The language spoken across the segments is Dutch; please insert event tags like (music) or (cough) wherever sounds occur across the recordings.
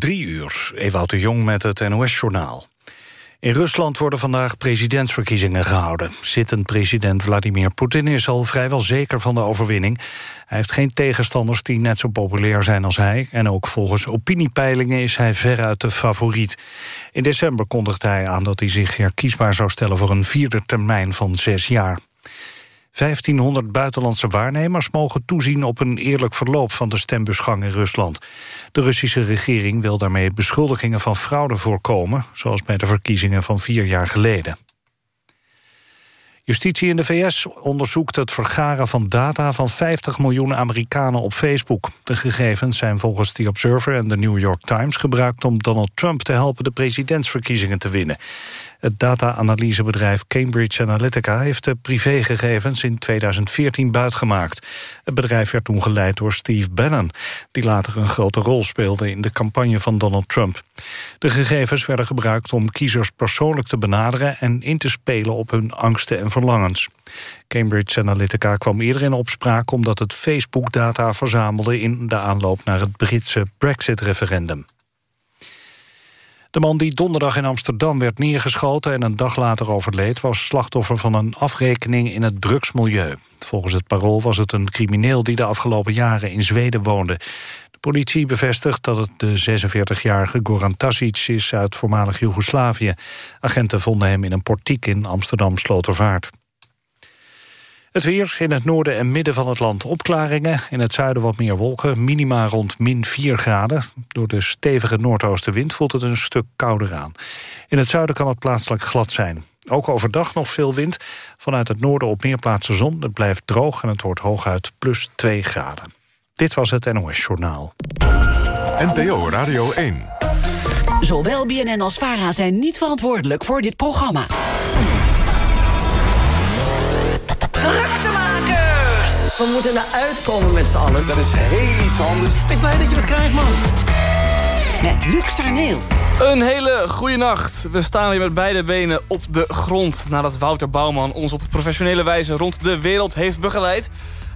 Drie uur, Ewout de Jong met het NOS-journaal. In Rusland worden vandaag presidentsverkiezingen gehouden. Zittend president Vladimir Poetin is al vrijwel zeker van de overwinning. Hij heeft geen tegenstanders die net zo populair zijn als hij... en ook volgens opiniepeilingen is hij veruit de favoriet. In december kondigde hij aan dat hij zich herkiesbaar zou stellen... voor een vierde termijn van zes jaar. 1500 buitenlandse waarnemers mogen toezien op een eerlijk verloop van de stembusgang in Rusland. De Russische regering wil daarmee beschuldigingen van fraude voorkomen, zoals bij de verkiezingen van vier jaar geleden. Justitie in de VS onderzoekt het vergaren van data van 50 miljoen Amerikanen op Facebook. De gegevens zijn volgens The Observer en de New York Times gebruikt om Donald Trump te helpen de presidentsverkiezingen te winnen. Het data-analysebedrijf Cambridge Analytica heeft de privégegevens in 2014 buitgemaakt. Het bedrijf werd toen geleid door Steve Bannon, die later een grote rol speelde in de campagne van Donald Trump. De gegevens werden gebruikt om kiezers persoonlijk te benaderen en in te spelen op hun angsten en verlangens. Cambridge Analytica kwam eerder in opspraak omdat het Facebook data verzamelde in de aanloop naar het Britse Brexit-referendum. De man die donderdag in Amsterdam werd neergeschoten... en een dag later overleed, was slachtoffer van een afrekening in het drugsmilieu. Volgens het parool was het een crimineel die de afgelopen jaren in Zweden woonde. De politie bevestigt dat het de 46-jarige Goran Tasic is uit voormalig Joegoslavië. Agenten vonden hem in een portiek in Amsterdam-Slotervaart. Het weer in het noorden en midden van het land opklaringen. In het zuiden wat meer wolken, minima rond min 4 graden. Door de stevige noordoostenwind voelt het een stuk kouder aan. In het zuiden kan het plaatselijk glad zijn. Ook overdag nog veel wind. Vanuit het noorden op meer plaatsen zon. Het blijft droog en het wordt hooguit plus 2 graden. Dit was het NOS Journaal. NPO Radio 1. Zowel BNN als VARA zijn niet verantwoordelijk voor dit programma. Druktemakers! We moeten eruit komen met z'n allen. Dat is heel iets anders. Ik ben blij dat je het krijgt, man. Met Luc Sarneel. Een hele goede nacht. We staan weer met beide benen op de grond... nadat Wouter Bouwman ons op professionele wijze rond de wereld heeft begeleid.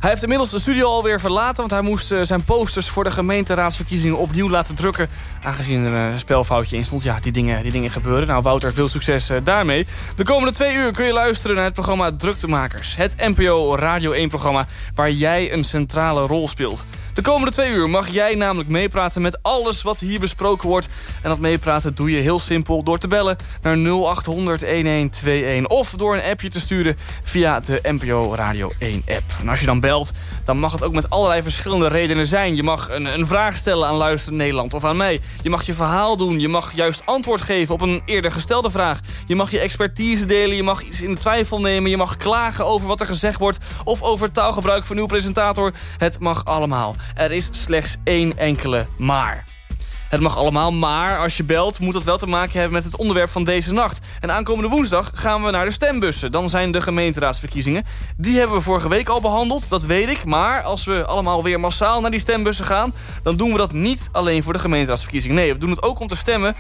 Hij heeft inmiddels de studio alweer verlaten... want hij moest eh, zijn posters voor de gemeenteraadsverkiezingen opnieuw laten drukken... aangezien er een spelfoutje in stond. Ja, die dingen, die dingen gebeuren. Nou, Wouter, veel succes eh, daarmee. De komende twee uur kun je luisteren naar het programma Druktemakers. Het NPO Radio 1-programma waar jij een centrale rol speelt. De komende twee uur mag jij namelijk meepraten met alles wat hier besproken wordt. En dat meepraten doe je heel simpel door te bellen naar 0800-1121... of door een appje te sturen via de NPO Radio 1-app. En als je dan belt, dan mag het ook met allerlei verschillende redenen zijn. Je mag een, een vraag stellen aan Luister Nederland of aan mij. Je mag je verhaal doen. Je mag juist antwoord geven op een eerder gestelde vraag. Je mag je expertise delen. Je mag iets in twijfel nemen. Je mag klagen over wat er gezegd wordt... of over taalgebruik van uw presentator. Het mag allemaal. Er is slechts één enkele maar. Het mag allemaal, maar als je belt moet dat wel te maken hebben met het onderwerp van deze nacht. En aankomende woensdag gaan we naar de stembussen. Dan zijn de gemeenteraadsverkiezingen. Die hebben we vorige week al behandeld, dat weet ik. Maar als we allemaal weer massaal naar die stembussen gaan... dan doen we dat niet alleen voor de gemeenteraadsverkiezingen. Nee, we doen het ook om te stemmen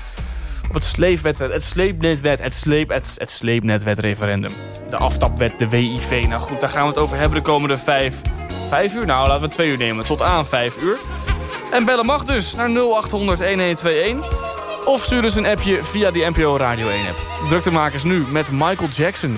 het sleepwet, het sleepnetwet, het, sleep, het, het sleepnetwetreferendum. De aftapwet, de WIV. Nou goed, daar gaan we het over hebben de komende vijf, vijf uur. Nou, laten we twee uur nemen, tot aan vijf uur. En bellen mag dus naar 0800 1121. Of stuur dus een appje via die NPO Radio 1 app. Druktemakers nu met Michael Jackson.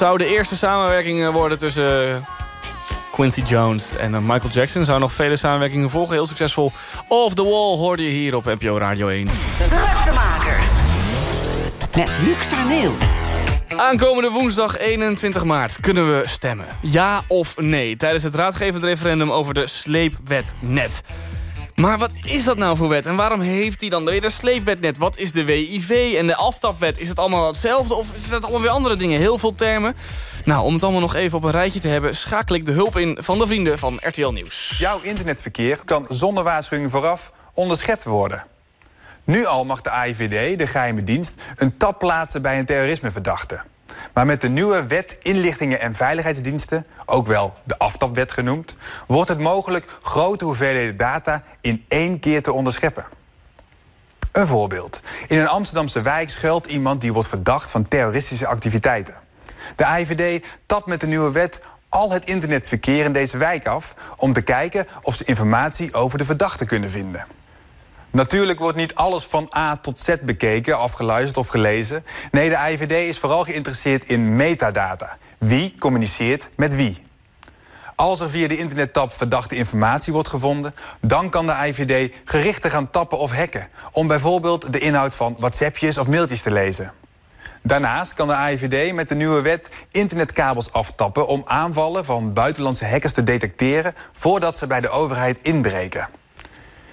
Zou de eerste samenwerking eh, worden tussen eh, Quincy Jones en eh, Michael Jackson. Zouden nog vele samenwerkingen volgen. Heel succesvol. Off the Wall hoorde je hier op NPO Radio 1. Druktemakers. Met Luc. Aankomende woensdag 21 maart kunnen we stemmen. Ja of nee tijdens het raadgevend referendum over de sleepwet net. Maar wat is dat nou voor wet? En waarom heeft hij dan de sleepwet net? Wat is de WIV en de aftapwet? Is het allemaal hetzelfde of is het allemaal weer andere dingen? Heel veel termen. Nou, om het allemaal nog even op een rijtje te hebben... schakel ik de hulp in van de vrienden van RTL Nieuws. Jouw internetverkeer kan zonder waarschuwing vooraf onderschept worden. Nu al mag de AIVD, de geheime dienst, een tap plaatsen bij een terrorismeverdachte. Maar met de nieuwe wet inlichtingen en veiligheidsdiensten, ook wel de aftapwet genoemd, wordt het mogelijk grote hoeveelheden data in één keer te onderscheppen. Een voorbeeld. In een Amsterdamse wijk schuilt iemand die wordt verdacht van terroristische activiteiten. De AIVD tapt met de nieuwe wet al het internetverkeer in deze wijk af om te kijken of ze informatie over de verdachte kunnen vinden. Natuurlijk wordt niet alles van A tot Z bekeken, afgeluisterd of gelezen. Nee, de IVD is vooral geïnteresseerd in metadata. Wie communiceert met wie? Als er via de internettap verdachte informatie wordt gevonden... dan kan de IVD gerichter gaan tappen of hacken... om bijvoorbeeld de inhoud van WhatsAppjes of mailtjes te lezen. Daarnaast kan de AIVD met de nieuwe wet internetkabels aftappen... om aanvallen van buitenlandse hackers te detecteren... voordat ze bij de overheid inbreken.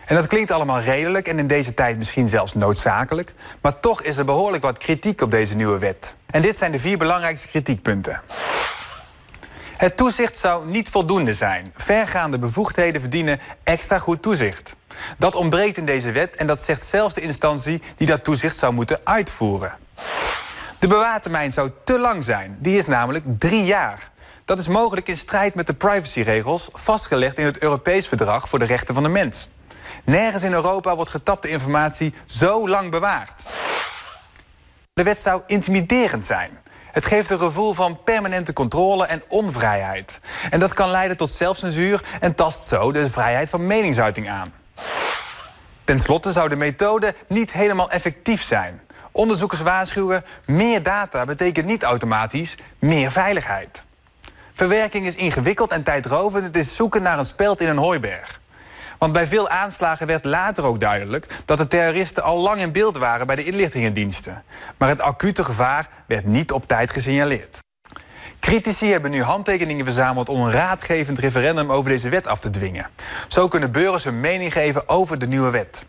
En dat klinkt allemaal redelijk en in deze tijd misschien zelfs noodzakelijk... maar toch is er behoorlijk wat kritiek op deze nieuwe wet. En dit zijn de vier belangrijkste kritiekpunten. Het toezicht zou niet voldoende zijn. Vergaande bevoegdheden verdienen extra goed toezicht. Dat ontbreekt in deze wet en dat zegt zelfs de instantie... die dat toezicht zou moeten uitvoeren. De bewaartermijn zou te lang zijn. Die is namelijk drie jaar. Dat is mogelijk in strijd met de privacyregels... vastgelegd in het Europees Verdrag voor de Rechten van de Mens. Nergens in Europa wordt getapte informatie zo lang bewaard. De wet zou intimiderend zijn. Het geeft een gevoel van permanente controle en onvrijheid. En dat kan leiden tot zelfcensuur en tast zo de vrijheid van meningsuiting aan. Ten slotte zou de methode niet helemaal effectief zijn. Onderzoekers waarschuwen, meer data betekent niet automatisch meer veiligheid. Verwerking is ingewikkeld en tijdrovend. Het is zoeken naar een speld in een hooiberg. Want bij veel aanslagen werd later ook duidelijk... dat de terroristen al lang in beeld waren bij de inlichtingendiensten. Maar het acute gevaar werd niet op tijd gesignaleerd. Critici hebben nu handtekeningen verzameld om een raadgevend referendum over deze wet af te dwingen. Zo kunnen burgers hun mening geven over de nieuwe wet.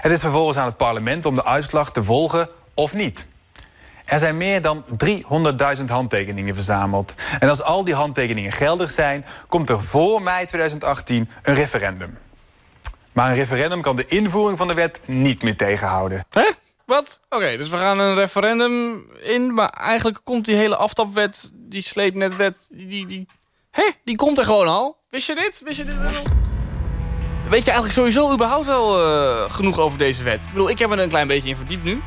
Het is vervolgens aan het parlement om de uitslag te volgen of niet. Er zijn meer dan 300.000 handtekeningen verzameld. En als al die handtekeningen geldig zijn... komt er voor mei 2018 een referendum. Maar een referendum kan de invoering van de wet niet meer tegenhouden. Hè? Wat? Oké, dus we gaan een referendum in... maar eigenlijk komt die hele aftapwet, die sleepnetwet... die, die, hè? die komt er gewoon al. Wist je dit? Wist je dit wel? Weet je eigenlijk sowieso überhaupt wel eh, genoeg over deze wet? Ik bedoel, ik heb er een klein beetje in verdiept nu.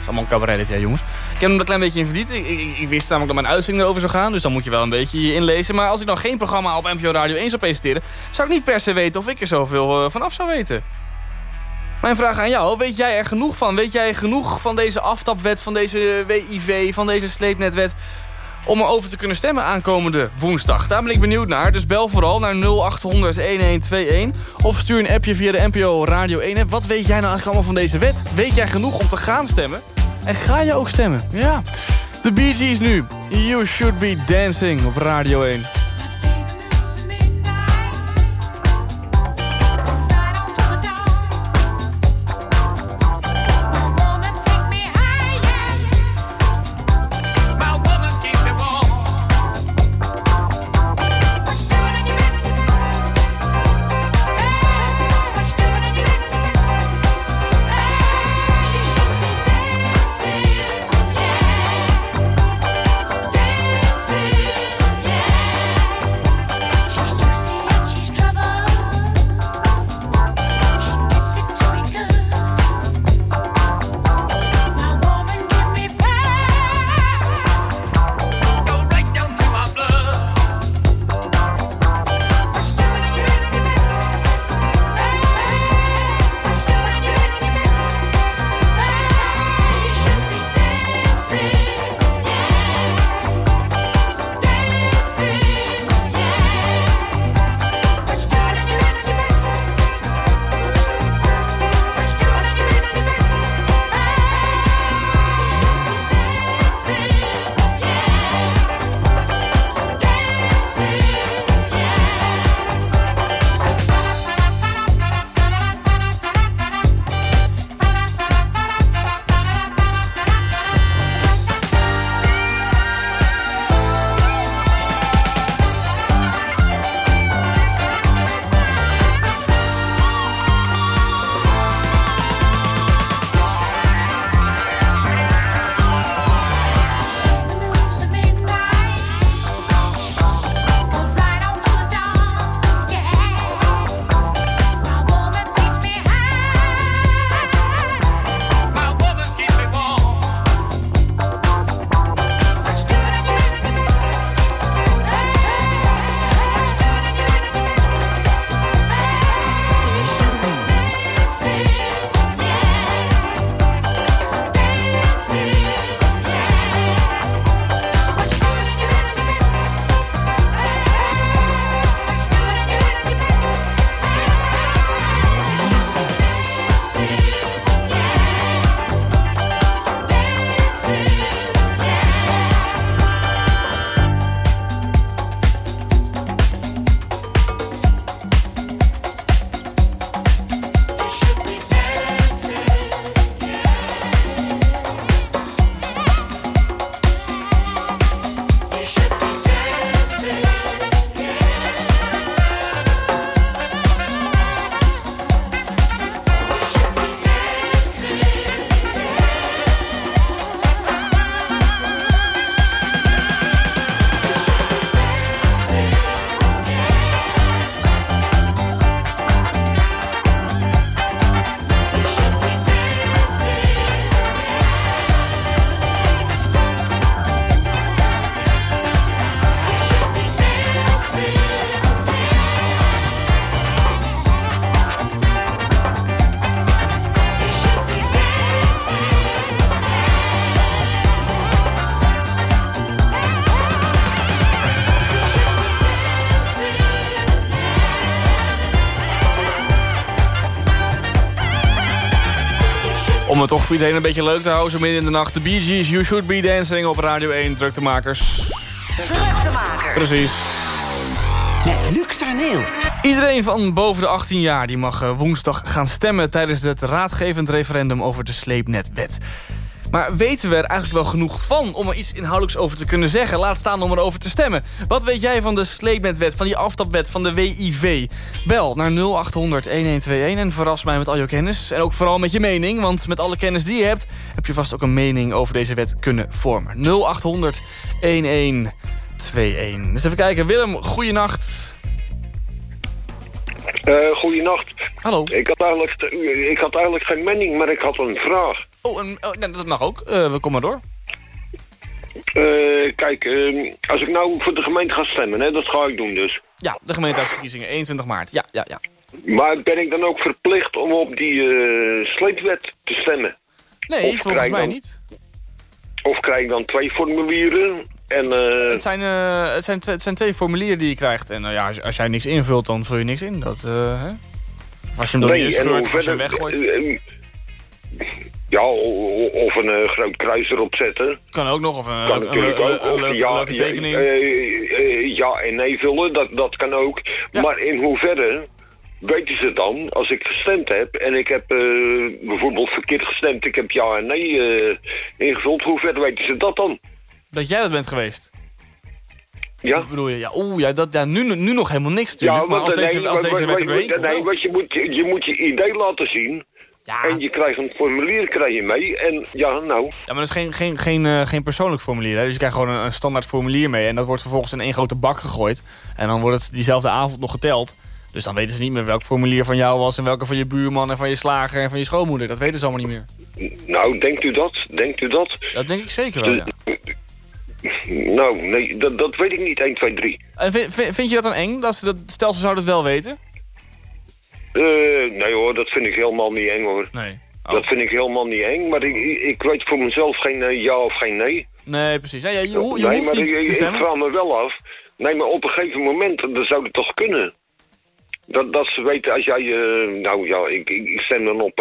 Is allemaal cabaret, ja jongens. Ik heb er een klein beetje in verdiept. Ik, ik, wist namelijk dat mijn uitzending erover zou gaan. Dus dan moet je wel een beetje je inlezen. Maar als ik dan geen programma op NPO Radio 1 zou presenteren... zou ik niet per se weten of ik er zoveel uh, van af zou weten. Mijn vraag aan jou, weet jij er genoeg van? Weet jij genoeg van deze aftapwet, van deze WIV, van deze sleepnetwet... om erover te kunnen stemmen aankomende woensdag? Daar ben ik benieuwd naar, dus bel vooral naar 0800-1121... of stuur een appje via de NPO Radio 1 app. Wat weet jij nou eigenlijk allemaal van deze wet? Weet jij genoeg om te gaan stemmen? En ga je ook stemmen? Ja. De Bee Gees nu. You Should Be Dancing op Radio 1. Om het toch voor iedereen een beetje leuk te houden... zo midden in de nacht de Bee Gees, You Should Be Dancing op Radio 1. Druktemakers. Druktemakers. Precies. Met Luc Arneel. Iedereen van boven de 18 jaar die mag eh, woensdag gaan stemmen... tijdens het raadgevend referendum over de sleepnetwet. Maar weten we er eigenlijk wel genoeg van om er iets inhoudelijks over te kunnen zeggen? Laat staan om erover te stemmen. Wat weet jij van de sleepnetwet, van die aftapwet, van de WIV? Bel naar 0800-1121 en verras mij met al je kennis. En ook vooral met je mening, want met alle kennis die je hebt... heb je vast ook een mening over deze wet kunnen vormen. 0800-1121. Dus even kijken. Willem, goeienacht. Eh goedenacht. Hallo. Ik had, eigenlijk, ik had eigenlijk geen mening, maar ik had een vraag. Oh, en, oh dat mag ook. Eh, we komen maar door. Eh, kijk, eh, als ik nou voor de gemeente ga stemmen, hè, dat ga ik doen dus. Ja, de gemeenteraadsverkiezingen, 21 maart. Ja, ja, ja. Maar ben ik dan ook verplicht om op die sleepwet te stemmen? Nee, Of volgens mij dan- niet. Of krijg ik dan twee formulieren? En, eh, Het zijn, eh, het, zijn, het zijn twee formulieren die je krijgt. En nou ja, als, als jij niks invult, dan vul je niks in. Dat, eh, hè? Als je hem door nee, niet en scheurt, als je hem verder- weggooit. eh, eh, ja, of een eh, groot kruis erop zetten. Kan ook nog, of een, kan een, ook. ja, leuke tekening. Ja, eh, eh, ja en nee vullen, dat, dat kan ook. Ja. Maar in hoeverre weten ze dan, als ik gestemd heb... en ik heb eh, bijvoorbeeld verkeerd gestemd, ik heb ja en nee eh, ingevuld... hoe ver weten ze dat dan? Dat jij dat bent geweest. Ja? Bedoel je? Ja, oeh, ja, dat, ja, nu, nu nog helemaal niks natuurlijk. maar als nee, deze, als deze maar- nee, want je moet, je, moet je idee laten zien... Ja, En je krijgt een formulier krijg je mee. En ja, nou, Ja, maar dat is geen, geen, geen, eh, geen persoonlijk formulier. Hè? Dus je krijgt gewoon een, een standaard formulier mee. En dat wordt vervolgens in één grote bak gegooid. En dan wordt het diezelfde avond nog geteld. Dus dan weten ze niet meer welk formulier van jou was... en welke van je buurman en van je slager en van je schoonmoeder. Dat weten ze allemaal niet meer. nou, denkt u dat? Denkt u dat? Dat denk ik zeker wel, ja. Nou, nee, dat, dat weet ik niet, 1, 2, 3. En vind, vind, vind je dat dan eng? Dat dat, stel, ze zouden het wel weten? Eh, nee hoor, dat vind ik helemaal niet eng hoor. Nee. Oh. Dat vind ik helemaal niet eng, maar ik, ik, weet voor mezelf geen eh, ja of geen nee. Nee, precies. Ja, ja, je, ho- je nee, hoeft maar niet ik, te ik vraag me wel af. Nee, maar op een gegeven moment, dat zou het toch kunnen? Dat, dat ze weten, als jij, eh, nou ja, ik, ik stem dan op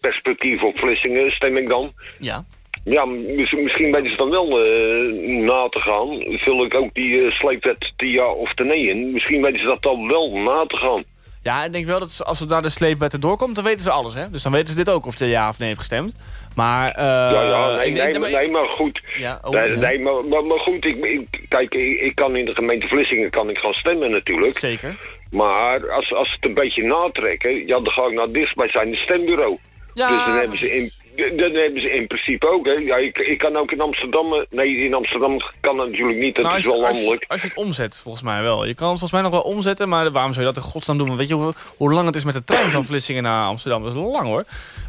perspectief op Vlissingen, stem ik dan. Ja. Ja, mis- misschien weten ze dan wel eh, na te gaan. Vul ik ook die eh, sleepwet te ja of te nee in. Misschien weten ze dat dan wel na te gaan. Ja, ik denk wel dat ze- als het naar de sleepwet erdoor komt, dan weten ze alles, hè? Dus dan weten ze dit ook of je ja of nee heeft gestemd. Maar, eh ja, ja, nee, ik denk- nee, maar, nee, maar goed. Ja, oh, nee, ja. nee, maar, maar, maar goed, ik, ik, kijk, ik, ik kan in de gemeente Vlissingen kan ik gaan stemmen natuurlijk. Zeker. Maar als, als ze het een beetje natrekken, ja, dan ga ik naar dichtstbijzijnde stembureau. Ja, dus dan hebben, ze in, dan hebben ze in principe ook, hè. Ja, ik, ik kan ook in Amsterdam, eh, nee, in Amsterdam kan dat natuurlijk niet, dat Nou, is wel landelijk. als je het omzet, volgens mij wel. Je kan het volgens mij nog wel omzetten, maar waarom zou je dat in godsnaam doen? Want weet je hoe, hoe lang het is met de trein van Vlissingen naar Amsterdam? Dat is lang hoor.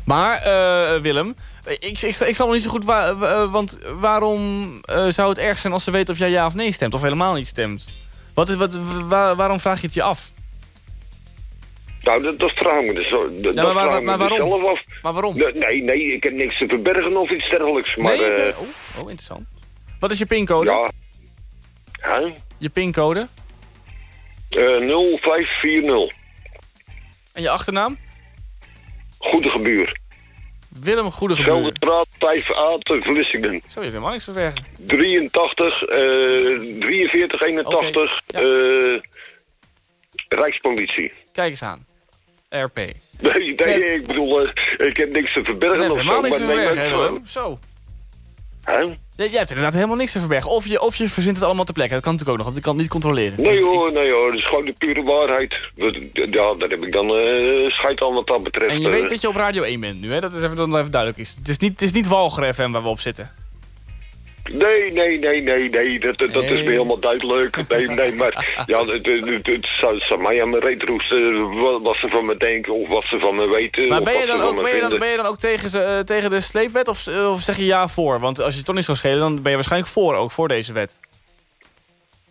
Maar, eh, Willem, ik, ik, ik, ik snap nog niet zo goed, waar, eh, want waarom zou het erg zijn als ze weten of jij ja of nee stemt? Of helemaal niet stemt? Wat is, wat, waar- waarom vraag je het je af? Nou, dat, dat vraag ik me dus, dat maar waar- vraag ik maar dus waarom? zelf af. Maar waarom? Nee, nee, ik heb niks te verbergen of iets dergelijks. Maar, nee, eh, oh, oh, interessant. Wat is je pincode? ja. Hè? Je pincode? Eh 0540. En je achternaam? Goede gebuur. Willem Goedegebuur. Scheldstraat 5A te Vlissingen. Zo, je helemaal niks verbergen. 83, eh 43, 81. Oké, eh, Rijkspolitie. Kijk eens aan. RP. Nee, ik bedoel, eh, ik heb niks te verbergen hebt of helemaal niks te verbergen, Willem? Zo. Ja, jij hebt inderdaad helemaal niks te verbergen. Of je, of je verzint het allemaal ter plekke. Dat kan natuurlijk ook nog, want ik kan het niet controleren. Nee hoor, nee hoor, dat is gewoon de pure waarheid. Ja, daar heb ik dan eh scheid aan wat dat betreft. En je eh. weet dat je op Radio 1 bent nu, hè? Dat is even, dat even duidelijk is. Het is niet, het is niet Walger FM waar we op zitten. Nee, nee, nee, nee, nee, dat, dat, dat is me helemaal duidelijk. Nee, nee, maar ja, het, het, het, zou, mij aan mijn reet roesten wat, ze van me denken of wat ze van me weten. Maar ben je, dan ook, ben, je dan, ben je dan ook tegen, ze, eh, tegen de sleepwet of, of zeg je ja voor? Want als je het toch niet zou schelen, dan ben je waarschijnlijk voor ook, voor deze wet.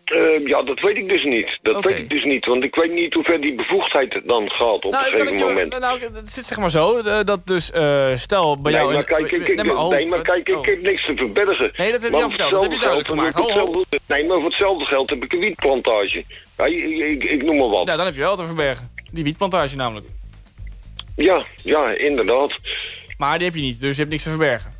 Eh, ja, dat weet ik dus niet. Dat weet ik dus niet, want ik weet niet hoe ver die bevoegdheid dan gaat op Nou, een gegeven je- moment. nou, het zit zeg maar zo, eh, dat dus, eh, stel bij Nee, jou... maar kijk, ik, ik, nee, maar, oh, nee, maar eh, kijk, ik oh. heb niks te verbergen. Nee, dat heb je al verteld, dat heb je duidelijk gemaakt. Ho, Nee, maar voor hetzelfde geld heb ik een wietplantage. Ja, ik, ik, ik noem maar wat. Ja, dan heb je wel te verbergen. Die wietplantage namelijk. Ja, ja, inderdaad. Maar die heb je niet, dus je hebt niks te verbergen.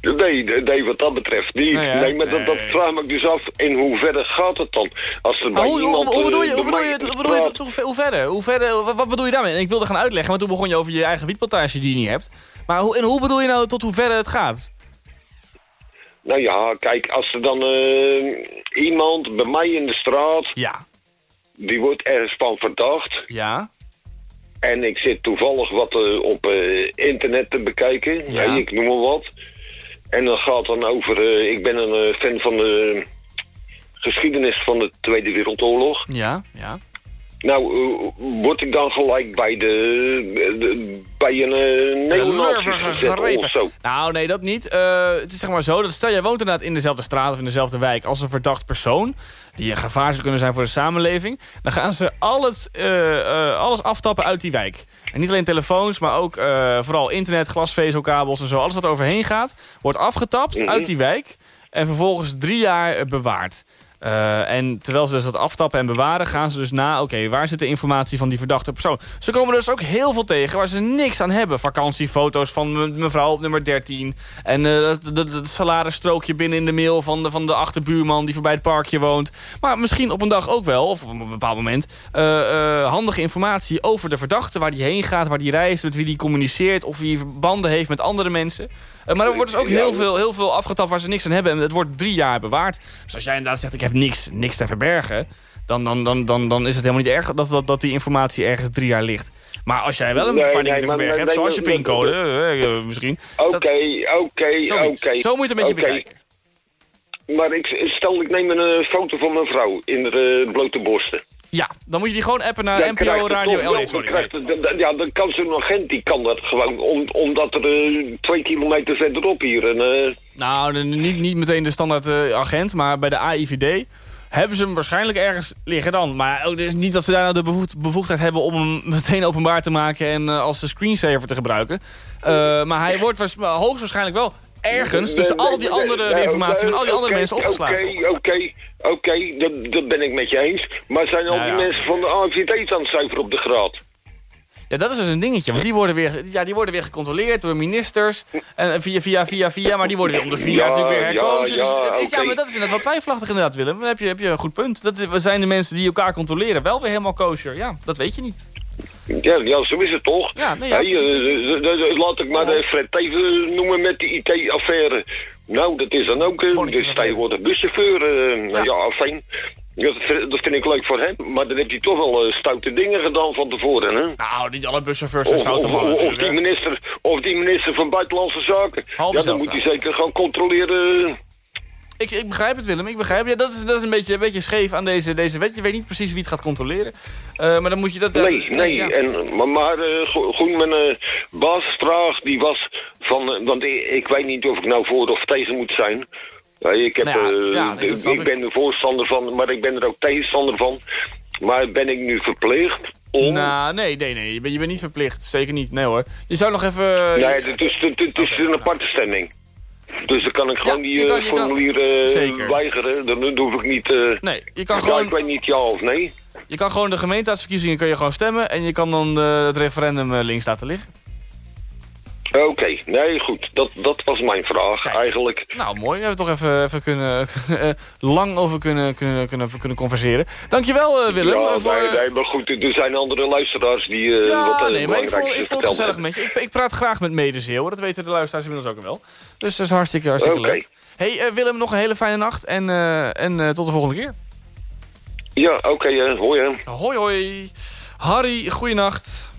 Nee, nee, wat dat betreft niet. Nee? Nee, maar dat, vraag me dus af. In hoeverre gaat het dan? Als er bij hoe, hoe, iemand... hoe bedoel je, eh, hoe bedoel je, hoe bedoel je, praat- hoe, verder? Hoe verder wat, wat bedoel je daarmee? En ik wilde gaan uitleggen, maar toen begon je over je eigen wietplantage die je niet hebt. Maar hoe, en hoe bedoel je nou tot hoe verder het gaat? Nou ja, kijk, als er dan eh, iemand bij mij in de straat, Ja. die wordt ergens van verdacht. Ja. En ik zit toevallig wat eh, op internet te bekijken. Ja. Ja. ik noem maar wat. En dan gaat dan over... eh, ik ben een eh, fan van de geschiedenis van de Tweede Wereldoorlog. Ja. Ja. Nou, eh, word ik dan gelijk bij, de, de- bij een uh, neonazi of zo? Nou, nee, dat niet. Eh, het is zeg maar zo, dat stel jij woont inderdaad in dezelfde straat of in dezelfde wijk als een verdacht persoon, die een gevaar zou kunnen zijn voor de samenleving, dan gaan ze alles, eh, alles aftappen uit die wijk. En niet alleen telefoons, maar ook vooral internet, glasvezelkabels en zo. Alles wat er overheen gaat, wordt afgetapt Mhm. uit die wijk en vervolgens drie jaar bewaard. Eh, en terwijl ze dus dat aftappen en bewaren, gaan ze dus na... oké, waar zit de informatie van die verdachte persoon? Ze komen dus ook heel veel tegen waar ze niks aan hebben. Vakantiefoto's van me- mevrouw op nummer 13. En eh, het het- het salarisstrookje binnen in de mail van de, van de achterbuurman... die voorbij het parkje woont. Maar misschien op een dag ook wel, of op een bepaald moment... eh, eh, handige informatie over de verdachte, waar die heen gaat... waar die reist, met wie die communiceert... of wie banden heeft met andere mensen. Eh, maar er wordt dus ook heel veel, heel veel afgetapt waar ze niks aan hebben. En het wordt drie jaar bewaard. Dus als jij inderdaad zegt, ik heb niks, niks te verbergen... Dan, dan, dan, dan, dan is het helemaal niet erg dat, dat, dat die informatie ergens drie jaar ligt. Maar als jij wel een Nee, paar nee, dingen te verbergen hebt, zoals je pincode, eh, eh, misschien. Oké, oké, oké. Zo moet je het een beetje bekijken. Maar ik, stel, ik neem een foto van mijn vrouw in de blote borsten. Ja, dan moet je die gewoon appen naar Dan NPO het Radio... Oh nee, het- dan- Ja, dan kan zo'n agent, die kan dat gewoon, om, omdat er eh, twee kilometer verderop hier een... eh, Nou, de- niet, niet meteen de standaard eh, agent, maar bij de AIVD hebben ze hem waarschijnlijk ergens liggen dan. Maar ook dus niet dat ze daar nou de bevoegd- bevoegdheid hebben om hem (laughs) meteen openbaar te maken en als de screensaver te gebruiken. Maar hij wordt waars- hoogstwaarschijnlijk wel ergens tussen al die andere informatie van al die andere mensen opgeslagen. Oké, oké, oké, dat, dat ben ik met je eens. Maar zijn al die ja. mensen van de AVD aan het op de graad? Ja, dat is dus een dingetje, want die worden weer, ja, die worden weer gecontroleerd door ministers. En via, via, via, via, maar die worden weer om de vier jaar Ja, natuurlijk weer ja, herkozen. dus ja, dat is, ja, maar dat is inderdaad wat twijfelachtig inderdaad, Willem. Dan heb je, heb je een goed punt. Dat is- zijn de mensen die elkaar controleren wel weer helemaal kosher. Ja, dat weet je niet. Ja, ja, zo is het toch? Ja, nee, ja, Hey, precies. eh, eh, eh, laat ik maar de Fred Teven noemen met die IT-affaire. Nou, dat is dan ook... Uh, dus tegenwoordig buschauffeur. eh, nou ja, afijn. Ja, dat, vind- dat vind ik leuk voor hem. Maar dan heeft hij toch wel stoute dingen gedaan van tevoren, hè? Nou, niet alle buschauffeurs zijn stoute mannen of, die minister, of die minister van Buitenlandse Zaken. Halbe ja, dan moet hij zeker gaan controleren. Ik, ik begrijp het, Willem. Ik begrijp het. Ja, dat is, dat is een, beetje, een beetje scheef aan deze, deze wet. Je weet niet precies wie het gaat controleren. Eh, maar dan moet je dat... eh, Nee, nee. ja. En, maar maar eh, goed, mijn eh, basisvraag die was van... eh, want ik, ik weet niet of ik nou voor of tegen moet zijn. Ja, ik heb, Nou ja, eh, ja, nee, ik, ben er voorstander van, maar ik ben er ook tegenstander van. Maar ben ik nu verplicht om... Nou, nee, nee, nee. Je bent, je bent niet verplicht. Zeker niet. Nee hoor. Je zou nog even... eh, nee, het is, het, het is een aparte stemming. Dus dan kan ik gewoon die kan- eh, kan- formulier eh, weigeren. Dan, dan hoef ik niet... eh, Nee, je kan, gewoon, ik weet niet ja of nee. je kan gewoon de gemeenteraadsverkiezingen kun je gewoon stemmen. En je kan dan eh, het referendum eh, links laten liggen. Oké, nee, goed. Dat, dat was mijn vraag Kijk. eigenlijk. Nou, mooi. We hebben toch even, even kunnen, (laughs) eh, lang over kunnen, kunnen, kunnen, kunnen converseren. Dankjewel, eh, Willem. ja, eh, voor, nee, nee, maar goed, er zijn andere luisteraars die Ja, wat nee, maar ik vond, ik vond het gezellig met je. Ik, ik praat graag met medezeeuwen. Dat weten de luisteraars inmiddels ook wel. Dus dat is hartstikke, hartstikke Oké. leuk. hey, Willem, nog een hele fijne nacht. En, en tot de volgende keer. Ja, oké, hoi hè. Hoi, hoi. Harry, goeienacht.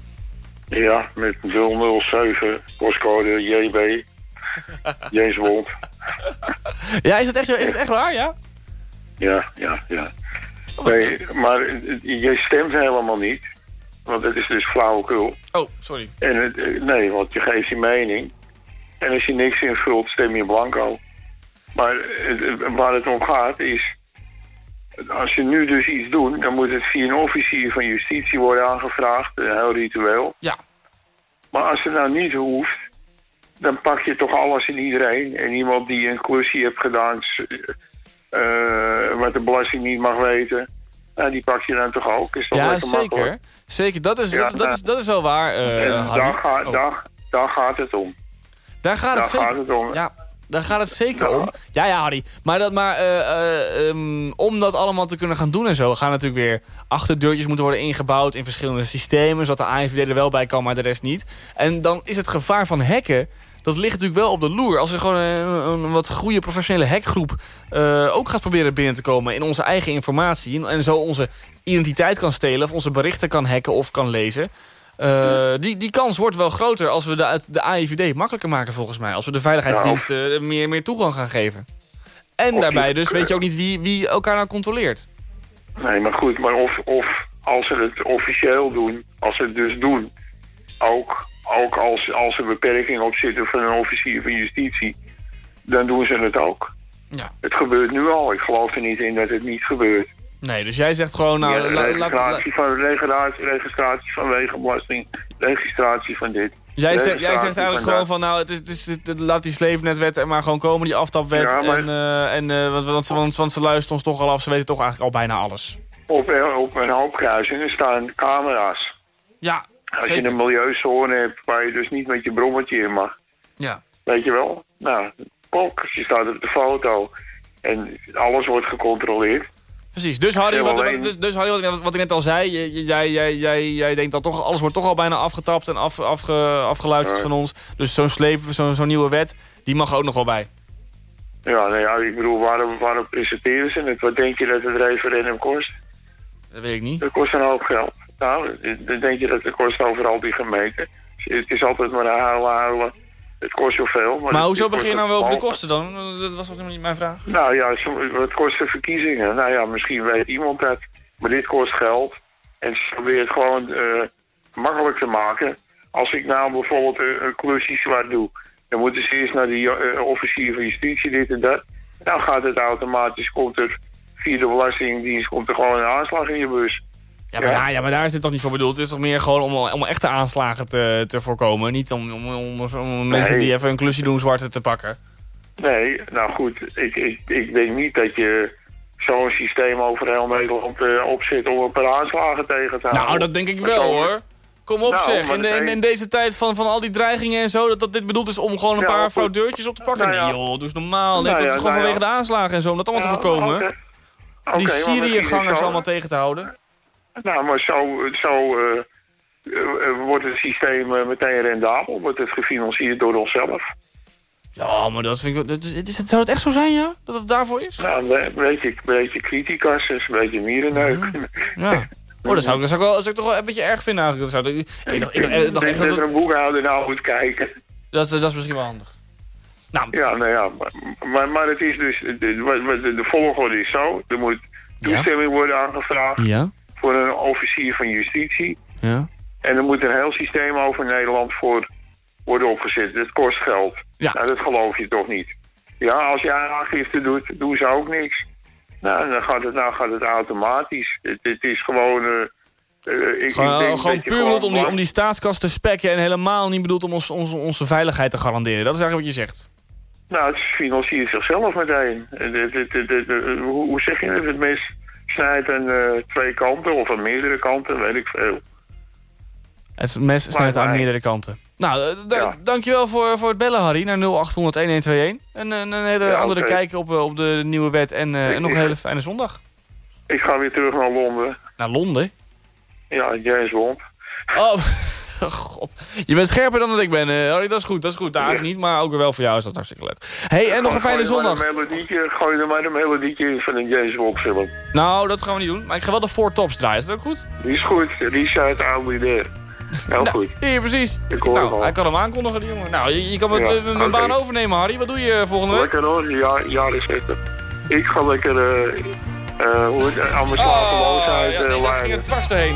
Ja, met 007, postcode JB, James Bond. (laughs) Ja, is het echt, zo- is het echt waar, ja? Ja, ja, ja. Nee, maar je stemt helemaal niet. Want het is dus flauwekul. Oh, sorry. En het, nee, want je geeft je mening. En als je niks invult, stem je blanco. Maar het- waar het om gaat is... Als je nu dus iets doet, dan moet het via een officier van justitie worden aangevraagd. Een heel ritueel. Ja. Maar als het nou niet hoeft, dan pak je toch alles en iedereen. En iemand die een klusje heeft gedaan, eh, wat de belasting niet mag weten, nou, die pak je dan toch ook. Is toch Ja, zeker. makkelijk? Zeker, dat is, Ja, dat, dat is, dat is wel waar, Harry. daar, gaat, Oh, daar, daar gaat het om. daar gaat Daar het zeker. gaat het om. Ja, Daar gaat het zeker om. Ja, ja, Harry. Maar, dat, maar ehm, om dat allemaal te kunnen gaan doen en zo... gaan natuurlijk weer achterdeurtjes moeten worden ingebouwd... in verschillende systemen, zodat de AIVD er wel bij kan, maar de rest niet. En dan is het gevaar van hacken... Dat ligt natuurlijk wel op de loer. Als er gewoon een, wat goede professionele hackgroep... eh, ook gaat proberen binnen te komen in onze eigen informatie... en zo onze identiteit kan stelen... of onze berichten kan hacken of kan lezen... eh, die, die kans wordt wel groter als we de, de AIVD makkelijker maken volgens mij. Als we de veiligheidsdiensten eh, meer, meer toegang gaan geven. En Of daarbij dus weet je ook niet wie, wie elkaar nou controleert. Nee, maar goed, maar of, of als ze het officieel doen, als ze het dus doen, ook, ook als, als er beperking op zitten van een officier van justitie, dan doen ze het ook. Ja. Het gebeurt nu al. Ik geloof er niet in dat het niet gebeurt. Nee, dus jij zegt gewoon... Nou, Ja, registratie, van, registratie, registratie van wegenbelasting, registratie van dit. jij, zegt, jij zegt eigenlijk van gewoon van... Nou, het is, het is, het- laat die sleepnetwet er maar gewoon komen, die aftapwet. Ja, maar- En, eh, en, eh, want, want, want, want ze luisteren ons toch al af. Ze weten toch eigenlijk al bijna alles. Op, op een hoop kruisingen staan camera's. Ja, Als je een milieuzone hebt waar je dus niet met je brommertje in mag. Ja. Weet je wel? Nou, pok, je staat op de foto. En alles wordt gecontroleerd. Precies, dus Harry, wat, dus, dus Harry, wat, ik net- wat ik net al zei, jij, jij, jij, jij, denkt dat toch, alles wordt toch al bijna afgetapt en af, afge, afgeluisterd Ja. van ons. Dus zo'n sleep, zo'n zo'n nieuwe wet, die mag ook nog wel bij. Ja, nou ja, ik bedoel, waarom, waarom presenteren ze het? Wat denk je dat het referendum kost? Dat weet ik niet. Dat kost een hoop geld. Nou, dan denk je dat het kost over al die gemeenten. Het is altijd maar huilen, huilen. Het kost zoveel. Maar, Maar het- hoezo het begin je nou wel over de het kosten dan? Dat was toch helemaal niet mijn vraag? Nou ja, wat kost de verkiezingen? Nou ja, misschien weet iemand dat. Maar dit kost geld. En ze proberen het gewoon eh, makkelijk te maken. Als ik nou bijvoorbeeld een, een klusje zwart doe... dan moeten ze eerst naar die eh, officier van justitie, dit en dat. Dan gaat het automatisch, komt er via de Belastingdienst... komt er gewoon een aanslag in je bus. Ja, maar, Daar, ja, maar daar is dit toch niet voor bedoeld? Het is toch meer gewoon om, om echte aanslagen te, te voorkomen. Niet om, om, om, om mensen Nee. die even een klusje doen zwarte te pakken. Nee, nou goed, ik, ik, ik denk niet dat je zo'n systeem over heel Nederland eh, opzet... om een paar aanslagen tegen te houden. Nou, dat denk ik wel hoor. Kom op Nou, zeg, in, de- in, in deze tijd van, van al die dreigingen en zo... dat, dat dit bedoeld is om gewoon een Ja, paar goed. fraudeurtjes op te pakken. Nou ja. Nee joh, doe eens normaal. Nee, Nou dat is gewoon nou vanwege de aanslagen en zo, om dat allemaal te voorkomen. oké. die Syriëgangers allemaal tegen te houden. Nou, maar zo, zo eh, eh, eh, wordt het systeem eh, meteen rendabel. Wordt het gefinancierd door onszelf. Ja, maar dat vind ik... Dat, is het, zou het echt zo zijn, ja? Dat het daarvoor is? Nou, een beetje, een beetje criticasses, een beetje mierenneuk. Ja. Oh, dat zou, ik- dat zou ik wel, dat zou ik toch wel een beetje erg vinden eigenlijk. Dat, zou, ik, ik, dacht, ik, dacht echt dat er een boekhouder nou moet kijken. dat, dat is misschien wel handig. Nou, Ja, nou ja, maar, maar, maar het is dus, de, de volgorde is zo. Er moet toestemming worden aangevraagd ja, voor een officier van justitie. ja. En er moet een heel systeem over Nederland voor worden opgezet. Dat kost geld. Ja. Nou, dat geloof je toch niet. Ja, als je aangifte doet, doen ze ook niks. Nou, dan gaat het, nou gaat het automatisch. Het, het is gewoon... eh, eh, ik, Gewoon, ik denk gewoon dat je puur bedoeld om die, gewoon- om die staatskas te spekken... en helemaal niet bedoeld om ons, onze, onze veiligheid te garanderen. Dat is eigenlijk wat je zegt. Nou, het financiert zichzelf meteen. Hoe, zeg je het? Het mes snijdt aan eh, twee kanten of aan meerdere kanten, weet ik veel. Het mes snijdt aan meerdere kanten. Nou, eh, Ja. dankjewel voor, voor het bellen, Harry, naar 0800-1121. En eh, een hele Ja, andere oké. kijk op, op de nieuwe wet. En, Ik- en nog een hele fijne zondag. Ik ga weer terug naar Londen. Naar Londen? Ja, James Bond. Oh, (laughs) (laughs) (laughs) god. Je bent scherper dan dat ik ben, eh, Harry. Dat is goed, dat is goed. Nou, eigenlijk niet, maar ook wel voor jou is dat hartstikke leuk. hey, en nog een Gooi fijne er maar zondag. Een melodietje, gooi er maar een melodietje in van een James Bond film. Nou, dat gaan we niet doen. Maar ik ga wel de Four Tops draaien. Is dat ook goed? Die is goed. Richard Albider. Heel goed. Ja, precies. Ik hoor hem Nou, al. hij kan hem aankondigen, die jongen. Nou, je, je kan mijn, Ja, baan overnemen, Harry. Wat doe je volgende week? Lekker hoor, ja, jaren zetten. Ik ga lekker eh eh, hoe het, aan mijn slapeloosheid ja, eh, nee, dat ging lijden. er dwars doorheen.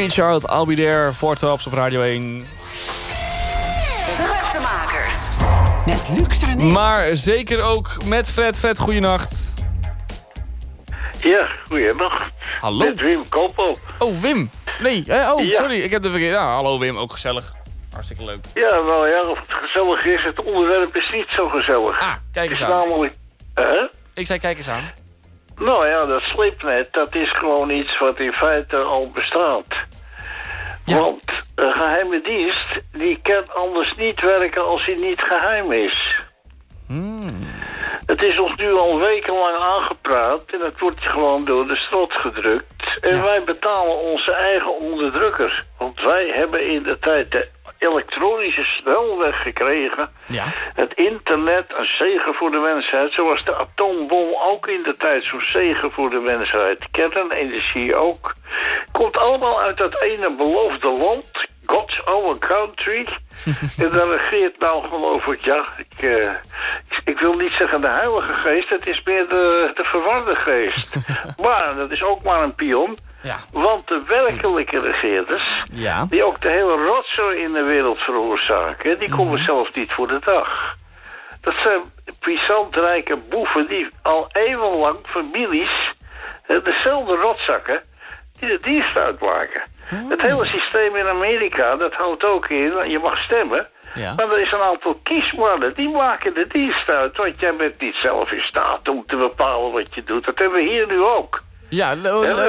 Reach Out, I'll Be There, Four Tops op Radio 1. Druktemakers. Met Luc Sarné. Maar zeker ook met Fred. Fred, goeienacht. Ja, goeiedag. Hallo. Met Wim Koppel. Oh, Wim. Nee, eh, oh, Ja. sorry, ik heb de verkeerde... Ja, hallo Wim, ook gezellig. Hartstikke leuk. Ja, nou ja, of het gezellig is, het onderwerp is niet zo gezellig. Ah, kijk eens het is aan. namelijk... Hè? Ik zei kijk eens aan. Nou ja, dat sleepnet, dat is gewoon iets wat in feite al bestaat. Want een geheime dienst, die kan anders niet werken als hij niet geheim is. Het is ons nu al wekenlang aangepraat en het wordt gewoon door de strot gedrukt. En wij betalen onze eigen onderdrukkers. Want wij hebben in de tijd de elektronische snelweg gekregen. Ja. Het internet, een zegen voor de mensheid. Zoals de atoombom ook in de tijd zo'n zegen voor de mensheid. Kernenergie ook. Komt allemaal uit dat ene beloofde land. God's own country. (laughs) en daar regeert nou geloof ik, ja, ik, eh, ik, ik wil niet zeggen de heilige geest. Het is meer de, de verwarde geest. (laughs) maar dat is ook maar een pion. Ja. Want de werkelijke regeerders, Ja. die ook de hele rotzooi in de wereld veroorzaken, die komen zelfs niet voor de dag. Dat zijn puissant rijke boeven die al eeuwenlang families, dezelfde rotzakken, die de dienst uitmaken. Het hele systeem in Amerika, dat houdt ook in, je mag stemmen, Ja. maar er is een aantal kiesmannen, die maken de dienst uit, want jij bent niet zelf in staat om te bepalen wat je doet. Dat hebben we hier nu ook. Ja,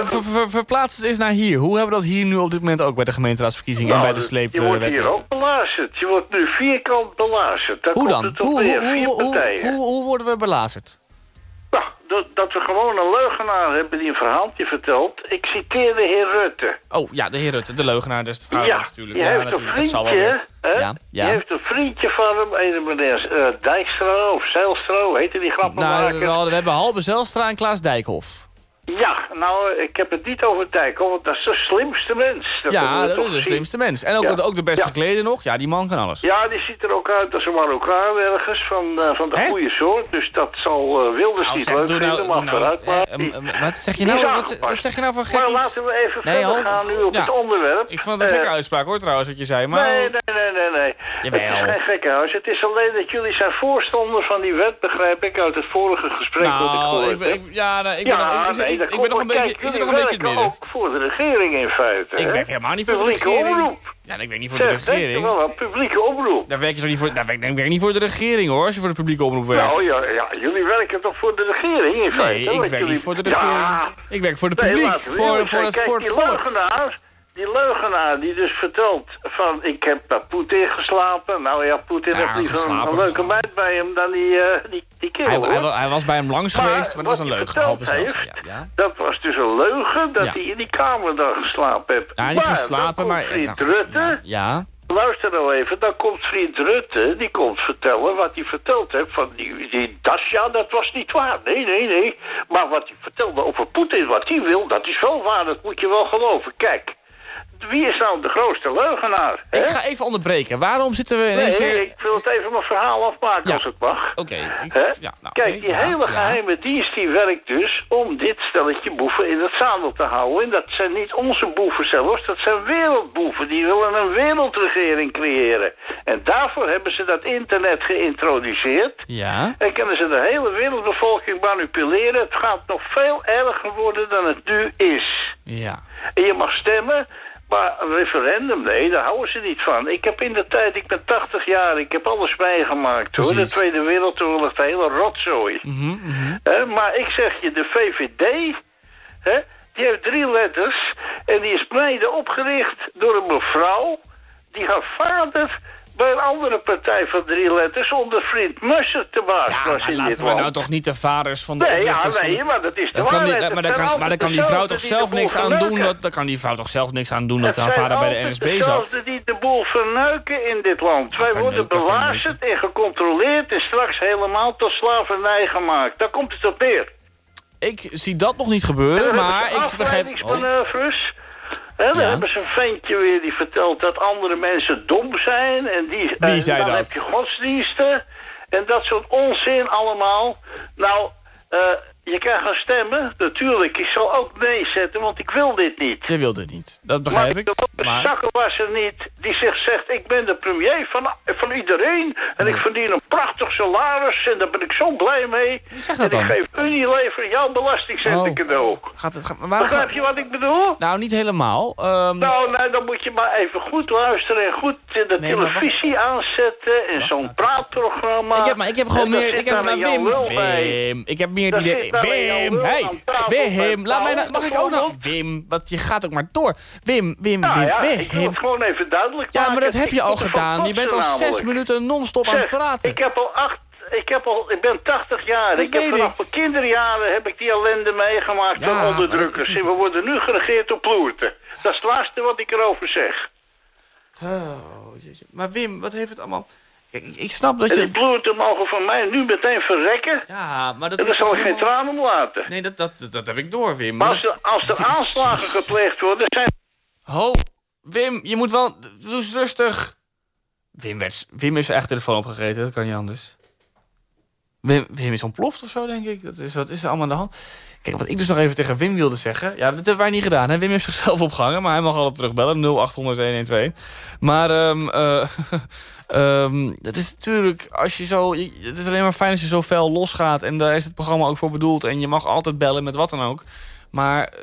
ver, ver- verplaats het eens naar hier. Hoe hebben we dat hier nu op dit moment ook bij de gemeenteraadsverkiezingen en Nou, bij de sleep? Je wordt hier ook belazerd. Je wordt nu vierkant belazerd. Daar Hoe komt dan? het op Hoe, neer. hoe, hoe, hoe, hoe, hoe worden we belazerd? Nou, dat, dat we gewoon een leugenaar hebben die een verhaaltje vertelt. Ik citeer de heer Rutte. Oh, ja, de heer Rutte, de leugenaar, dus de vrouw ja, natuurlijk. die Ja, heeft een natuurlijk, wel vriendje. hè? Ja, ja. Die heeft een vriendje van hem, een meneer eh, Dijkstra of Zijlstra, heette die grappenmaker? Nou, we, hadden- we hebben Halbe Zelstra en Klaas Dijkhoff. Ja, nou, ik heb het niet over Dijkhoff, want dat is de slimste mens. ja, dat is de slimste mens. En ook, Ja. ook de beste Ja. geklede nog. Ja, die man kan alles. Ja, die ziet er ook uit als een Marokkaan ergens, van, eh, van de Hè? goede soort. Dus dat zal eh, Wilders Nou, niet zeg, leuk vinden, nou, maar nou, vooruit maar. eh, Die- wat zeg je nou? Wat, zeg je nou van gek Maar iets? laten we even Nee, verder gaan nu op ja. het onderwerp. Ik vond het een gekke uitspraak hoor trouwens wat je zei. Maar Nee, nee, nee, nee, nee. Jawel. Het is (laughs) geen gekkenhuis. Het is alleen dat jullie zijn voorstander van die wet, begrijp ik, uit het vorige gesprek wat ik nou, ik, ja, nou, ik ben ik, ik, ben nog een beetje, kijk, ik zit nog een beetje in het midden. ook voor de regering in feite. Ik werk helemaal niet voor de Publieke regering. omroep. Ja, ik werk niet voor de denk regering. wel aan publieke omroep. Daar werk je toch niet voor, daar werk, ik werk niet voor de regering hoor, als je voor de publieke omroep werkt. Nou ja, ja, jullie werken toch voor de regering in feite? nee, ik werk niet voor de regering. Ik werk voor het publiek, voor, voor, het, voor het volk. Die leugenaar die dus vertelt van ik heb bij Poetin geslapen. Nou ja, Poetin Ja, heeft liever een, leuke meid bij hem dan die, eh die, die kerel. Hij, hij, wa- hij was bij hem langs Maar geweest, maar dat was een leugen. heeft, ja, ja. Dat was dus een leugen dat hij in die kamer dan geslapen heeft. Ja, niet geslapen, maar... vriend nou, Rutte, Ja, Luister nou even, dan komt vriend Rutte, die komt vertellen wat hij verteld heeft van die, die Dasja, dat was niet waar. Nee, nee, nee. Maar wat hij vertelde over Poetin, wat hij wil, dat is wel waar, dat moet je wel geloven. Kijk, wie is nou de grootste leugenaar? hè? ik ga even onderbreken. Waarom zitten we ineens Nee, ik wil het even mijn verhaal afmaken Ja. als het mag. Oké, ik- ja, nou, Kijk, die ja, hele geheime dienst die werkt dus om dit stelletje boeven in het zadel te houden. En dat zijn niet onze boeven zelfs, dat zijn wereldboeven. Die willen een wereldregering creëren. En daarvoor hebben ze dat internet geïntroduceerd. Ja, En kunnen ze de hele wereldbevolking manipuleren. Het gaat nog veel erger worden dan het nu is. ja. En je mag stemmen, maar een referendum, nee, daar houden ze niet van. Ik heb in de tijd, ik ben 80 jaar, ik heb alles meegemaakt hoor. De. Tweede Wereldoorlog, de hele rotzooi. Mhm, Hè, maar ik zeg je, de VVD, die heeft drie letters. En die is mede opgericht door een mevrouw die haar vader bij een andere partij van drie letters onder vriend Musser te baas Ja, was in dit laten we land. nou toch niet de vaders van de Nee, ja, de- nee, maar dat is de Dat kan die, waarheid. maar daar kan, maar daar kan die vrouw toch zelf de niks aan doen? Dat, daar kan die vrouw toch zelf niks aan doen dat haar vader bij de NSB zat? dezelfden die de boel verneuken in dit land. Wij worden belazerd en gecontroleerd en straks helemaal tot slavernij gemaakt. Daar komt het op neer. Ik zie dat nog niet En gebeuren, maar ik begrijp... Oh, Hè, dan Ja. hebben ze een ventje weer die vertelt dat andere mensen dom zijn. En die, Wie en zei dan dat? heb je godsdiensten. En dat soort onzin allemaal. Nou, eh, Je kan gaan stemmen, natuurlijk. Ik zal ook nee zetten, want ik wil dit niet. Je wil dit niet. Dat begrijp ik. Maar zakken was er niet die zich zegt... ik ben de premier van, van iedereen... en ik verdien een prachtig salaris... en daar ben ik zo blij mee. zegt en dat ik dan? geef Unilever jouw belastingcenten Oh. cadeau. Gaat het, gaat, maar Begrijp ga- je wat ik bedoel? Nou, niet helemaal. Ehm, Nou, nou, dan moet je maar even goed luisteren... en goed de Nee, maar wacht- televisie aanzetten... en zo'n praatprogramma. ik heb, maar ik heb gewoon En meer... Ik heb maar Wim. Wim. Ik heb meer het Wim, hey, Wim, laat mij Paul, nou... Mag ik ook nog... Wim, wat, je gaat ook maar door. Wim, Wim, Nou Wim, Wim. ik wil het gewoon even duidelijk Ja, maar dat heb je al gedaan. Je bent al zes minuten non-stop aan het praten. Ik heb al acht... Ik, heb al, ik ben 80 jaar. Dat ik heb vanaf mijn kinderjaren heb ik die ellende meegemaakt Ja, van maar dat onderdrukkers. is En we worden nu geregeerd door ploerten. Dat is het laatste wat ik erover zeg. Oh, jeetje. Maar Wim, wat heeft het allemaal... Ik, snap dat En die je... ploerten mogen van mij nu meteen verrekken. Ja, maar dat en daar is zal ik geen helemaal- traan om laten. Nee, dat, dat, dat heb ik door, Wim. Maar als er, als er (laughs) aanslagen gepleegd worden, zijn... Ho, Wim, je moet wel... Doe eens rustig. Wim, werd, Wim is echt telefoon opgegeten, dat kan niet anders. Wim, Wim is ontploft of zo, denk ik. Dat is, wat is er allemaal aan de hand? Kijk, wat ik dus nog even tegen Wim wilde zeggen... Ja, dat hebben wij niet gedaan. Hè? Wim heeft zichzelf opgehangen, maar hij mag altijd terugbellen. 0800-112. Maar ehm eh, (laughs) ehm, het is natuurlijk... Als je zo, het is alleen maar fijn als je zo fel losgaat. En daar is het programma ook voor bedoeld. En je mag altijd bellen met wat dan ook. Maar eh,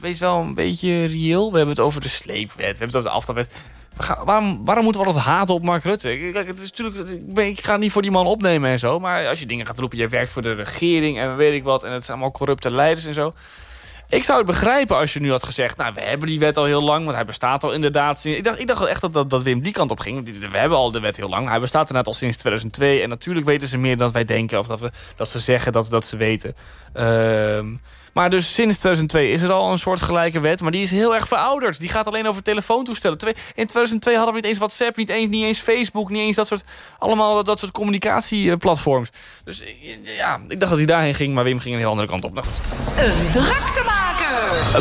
wees wel een beetje reëel. We hebben het over de sleepwet. We hebben het over de aftalwet. We gaan- waarom, waarom moeten we altijd haten op Mark Rutte? Kijk, het is natuurlijk, ik, ik ga niet voor die man opnemen en zo. Maar als je dingen gaat roepen, je werkt voor de regering en weet ik wat. En het zijn allemaal corrupte leiders en zo. Ik zou het begrijpen als je nu had gezegd... nou, we hebben die wet al heel lang, want hij bestaat al inderdaad... Ik dacht, ik dacht echt dat, dat, dat Wim die kant op ging. We hebben al de wet heel lang. Hij bestaat inderdaad al sinds 2002. En natuurlijk weten ze meer dan wij denken... of dat, we, dat ze zeggen dat, dat ze weten. Ehm, maar dus sinds 2002 is er al een soort gelijke wet... maar die is heel erg verouderd. Die gaat alleen over telefoontoestellen. In 2002 hadden we niet eens WhatsApp, niet eens, niet eens Facebook... niet eens dat soort, allemaal dat, dat soort communicatieplatforms. Dus eh, ja, ik dacht dat hij daarheen ging... maar Wim ging een heel andere kant op. Nou goed. Een draktemaker! Uh,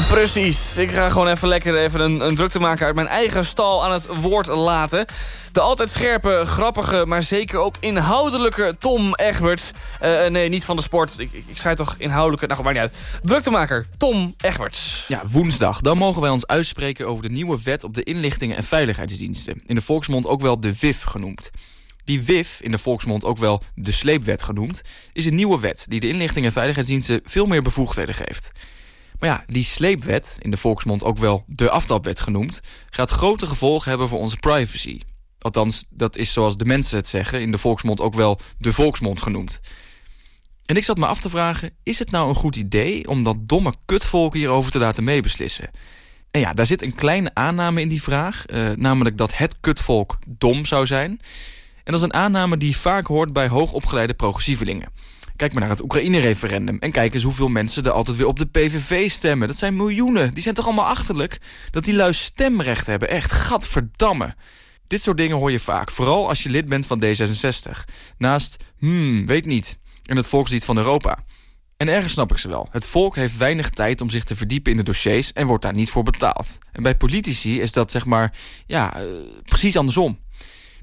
precies. Ik ga gewoon even lekker even een, een druktemaker uit mijn eigen stal aan het woord laten. De altijd scherpe, grappige, maar zeker ook inhoudelijke Tom Egberts. Eh, nee, niet van de sport. Ik, ik, zei toch inhoudelijke... Nou, maakt niet uit. Druktemaker Tom Egberts. Ja, woensdag. Dan mogen wij ons uitspreken over de nieuwe wet op de inlichtingen en veiligheidsdiensten. In de volksmond ook wel de WIF genoemd. Die WIF, in de volksmond ook wel de sleepwet genoemd, is een nieuwe wet die de inlichtingen en veiligheidsdiensten veel meer bevoegdheden geeft. Maar ja, die sleepwet, in de volksmond ook wel de aftapwet genoemd, gaat grote gevolgen hebben voor onze privacy. Althans, dat is zoals de mensen het zeggen, in de volksmond ook wel de volksmond genoemd. En ik zat me af te vragen, is het nou een goed idee om dat domme kutvolk hierover te laten meebeslissen? En ja, daar zit een kleine aanname in die vraag, eh, namelijk dat het kutvolk dom zou zijn. En dat is een aanname die vaak hoort bij hoogopgeleide progressievelingen. Kijk maar naar het Oekraïne-referendum en kijk eens hoeveel mensen er altijd weer op de PVV stemmen. Dat zijn miljoenen, die zijn toch allemaal achterlijk? Dat die lui stemrecht hebben, echt, gadverdamme. Dit soort dingen hoor je vaak, vooral als je lid bent van D66. Naast, hmm, weet niet, en het volkslied van Europa. En ergens snap ik ze wel. Het volk heeft weinig tijd om zich te verdiepen in de dossiers en wordt daar niet voor betaald. En bij politici is dat zeg maar, ja, eh, precies andersom.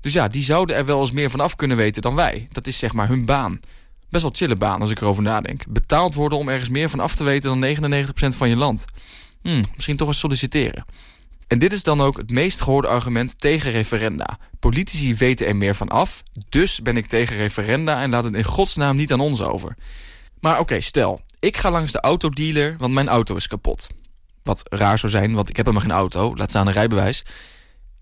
Dus ja, die zouden er wel eens meer van af kunnen weten dan wij. Dat is zeg maar hun baan. Best wel chille baan als ik erover nadenk. Betaald worden om ergens meer van af te weten dan 99% van je land. Hmm, misschien toch eens solliciteren. En dit is dan ook het meest gehoorde argument tegen referenda. Politici weten er meer van af, dus ben ik tegen referenda en laat het in godsnaam niet aan ons over. Maar oké, stel, ik ga langs de autodealer, want mijn auto is kapot. Wat raar zou zijn, want ik heb helemaal geen auto, laat staan een rijbewijs.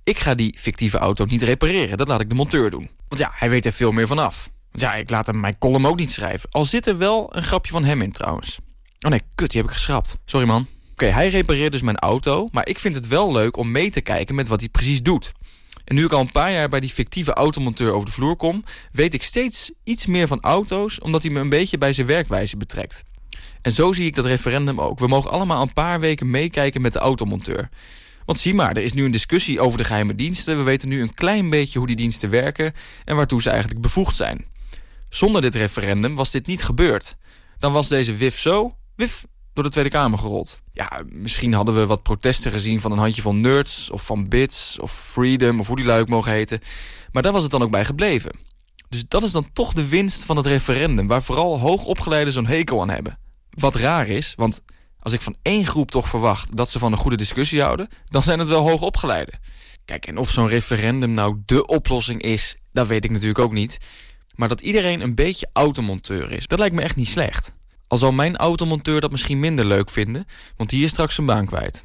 Ik ga die fictieve auto niet repareren, dat laat ik de monteur doen. Want ja, hij weet er veel meer van af. Ja, ik laat hem mijn column ook niet schrijven. Al zit er wel een grapje van hem in trouwens. Oh nee, kut, die heb ik geschrapt. Sorry man. Oké, hij repareert dus mijn auto, maar ik vind het wel leuk om mee te kijken met wat hij precies doet. En nu ik al een paar jaar bij die fictieve automonteur over de vloer kom, weet ik steeds iets meer van auto's, omdat hij me een beetje bij zijn werkwijze betrekt. En zo zie ik dat referendum ook. We mogen allemaal een paar weken meekijken met de automonteur. Want zie maar, er is nu een discussie over de geheime diensten. We weten nu een klein beetje hoe die diensten werken en waartoe ze eigenlijk bevoegd zijn. Zonder dit referendum was dit niet gebeurd. Dan was deze WIF zo, WIF, door de Tweede Kamer gerold. Ja, misschien hadden we wat protesten gezien van een handjevol nerds... of van Bits of Freedom of hoe die lui ook mogen heten. Maar daar was het dan ook bij gebleven. Dus dat is dan toch de winst van het referendum... waar vooral hoogopgeleiden zo'n hekel aan hebben. Wat raar is, want als ik van één groep toch verwacht... dat ze van een goede discussie houden... dan zijn het wel hoogopgeleiden. Kijk, en of zo'n referendum nou dé oplossing is... dat weet ik natuurlijk ook niet. Maar dat iedereen een beetje automonteur is... dat lijkt me echt niet slecht. Al zal mijn automonteur dat misschien minder leuk vinden... want die is straks zijn baan kwijt.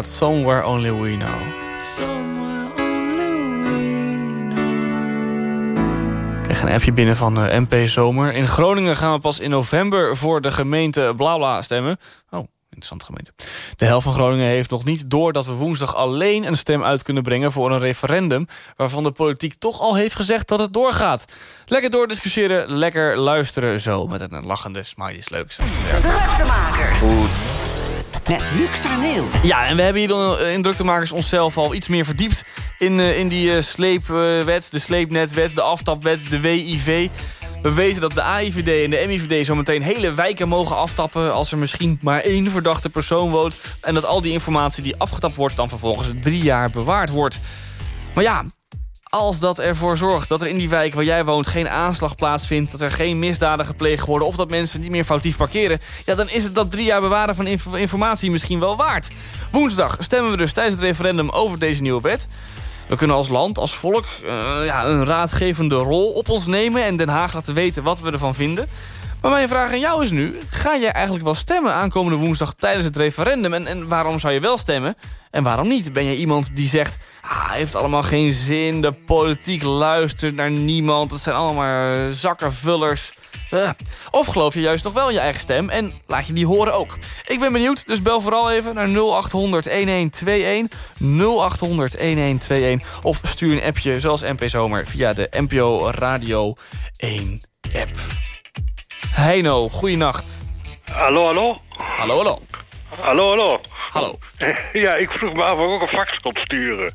Somewhere Only We Know. Somewhere only we Ik kreeg een appje binnen van eh, MP Zomer. In Groningen gaan we pas in november voor de gemeente Blabla stemmen. Oh, interessante gemeente. De helft van Groningen heeft nog niet door dat we woensdag alleen een stem uit kunnen brengen voor een referendum... waarvan de politiek toch al heeft gezegd dat het doorgaat. Lekker doordiscussiëren, lekker luisteren zo. Met een lachende smiley leuk. Druktemakers. Goed. Met. Ja, en we hebben hier dan eh, in onszelf al iets meer verdiept... in, eh, in die eh, sleepwet, de sleepnetwet, de aftapwet, de WIV. We weten dat de AIVD en de MIVD zometeen hele wijken mogen aftappen... als er misschien maar één verdachte persoon woont... en dat al die informatie die afgetapt wordt... dan vervolgens drie jaar bewaard wordt. Maar ja, als dat ervoor zorgt dat er in die wijk waar jij woont... geen aanslag plaatsvindt, dat er geen misdaden gepleegd worden... of dat mensen niet meer foutief parkeren... ja, dan is het dat drie jaar bewaren van inf- informatie misschien wel waard. Woensdag stemmen we dus tijdens het referendum over deze nieuwe wet. We kunnen als land, als volk, eh, ja, een raadgevende rol op ons nemen... en Den Haag laten weten wat we ervan vinden. Maar mijn vraag aan jou is nu... ga jij eigenlijk wel stemmen aankomende woensdag tijdens het referendum? En, en waarom zou je wel stemmen en waarom niet? Ben je iemand die zegt... Ah, heeft allemaal geen zin, de politiek luistert naar niemand... het zijn allemaal eh, zakkenvullers... Eh, Of geloof je juist nog wel je eigen stem en laat je die horen ook. Ik ben benieuwd, dus bel vooral even naar 0800 1121. 0800 1121. Of stuur een appje zoals MP Zomer via de NPO Radio 1 app. Heino, goeienacht. Hallo, hallo? Hallo, hallo. Hallo, hallo. Hallo. (laughs) Ja, ik vroeg me af of ik ook een fax kon sturen.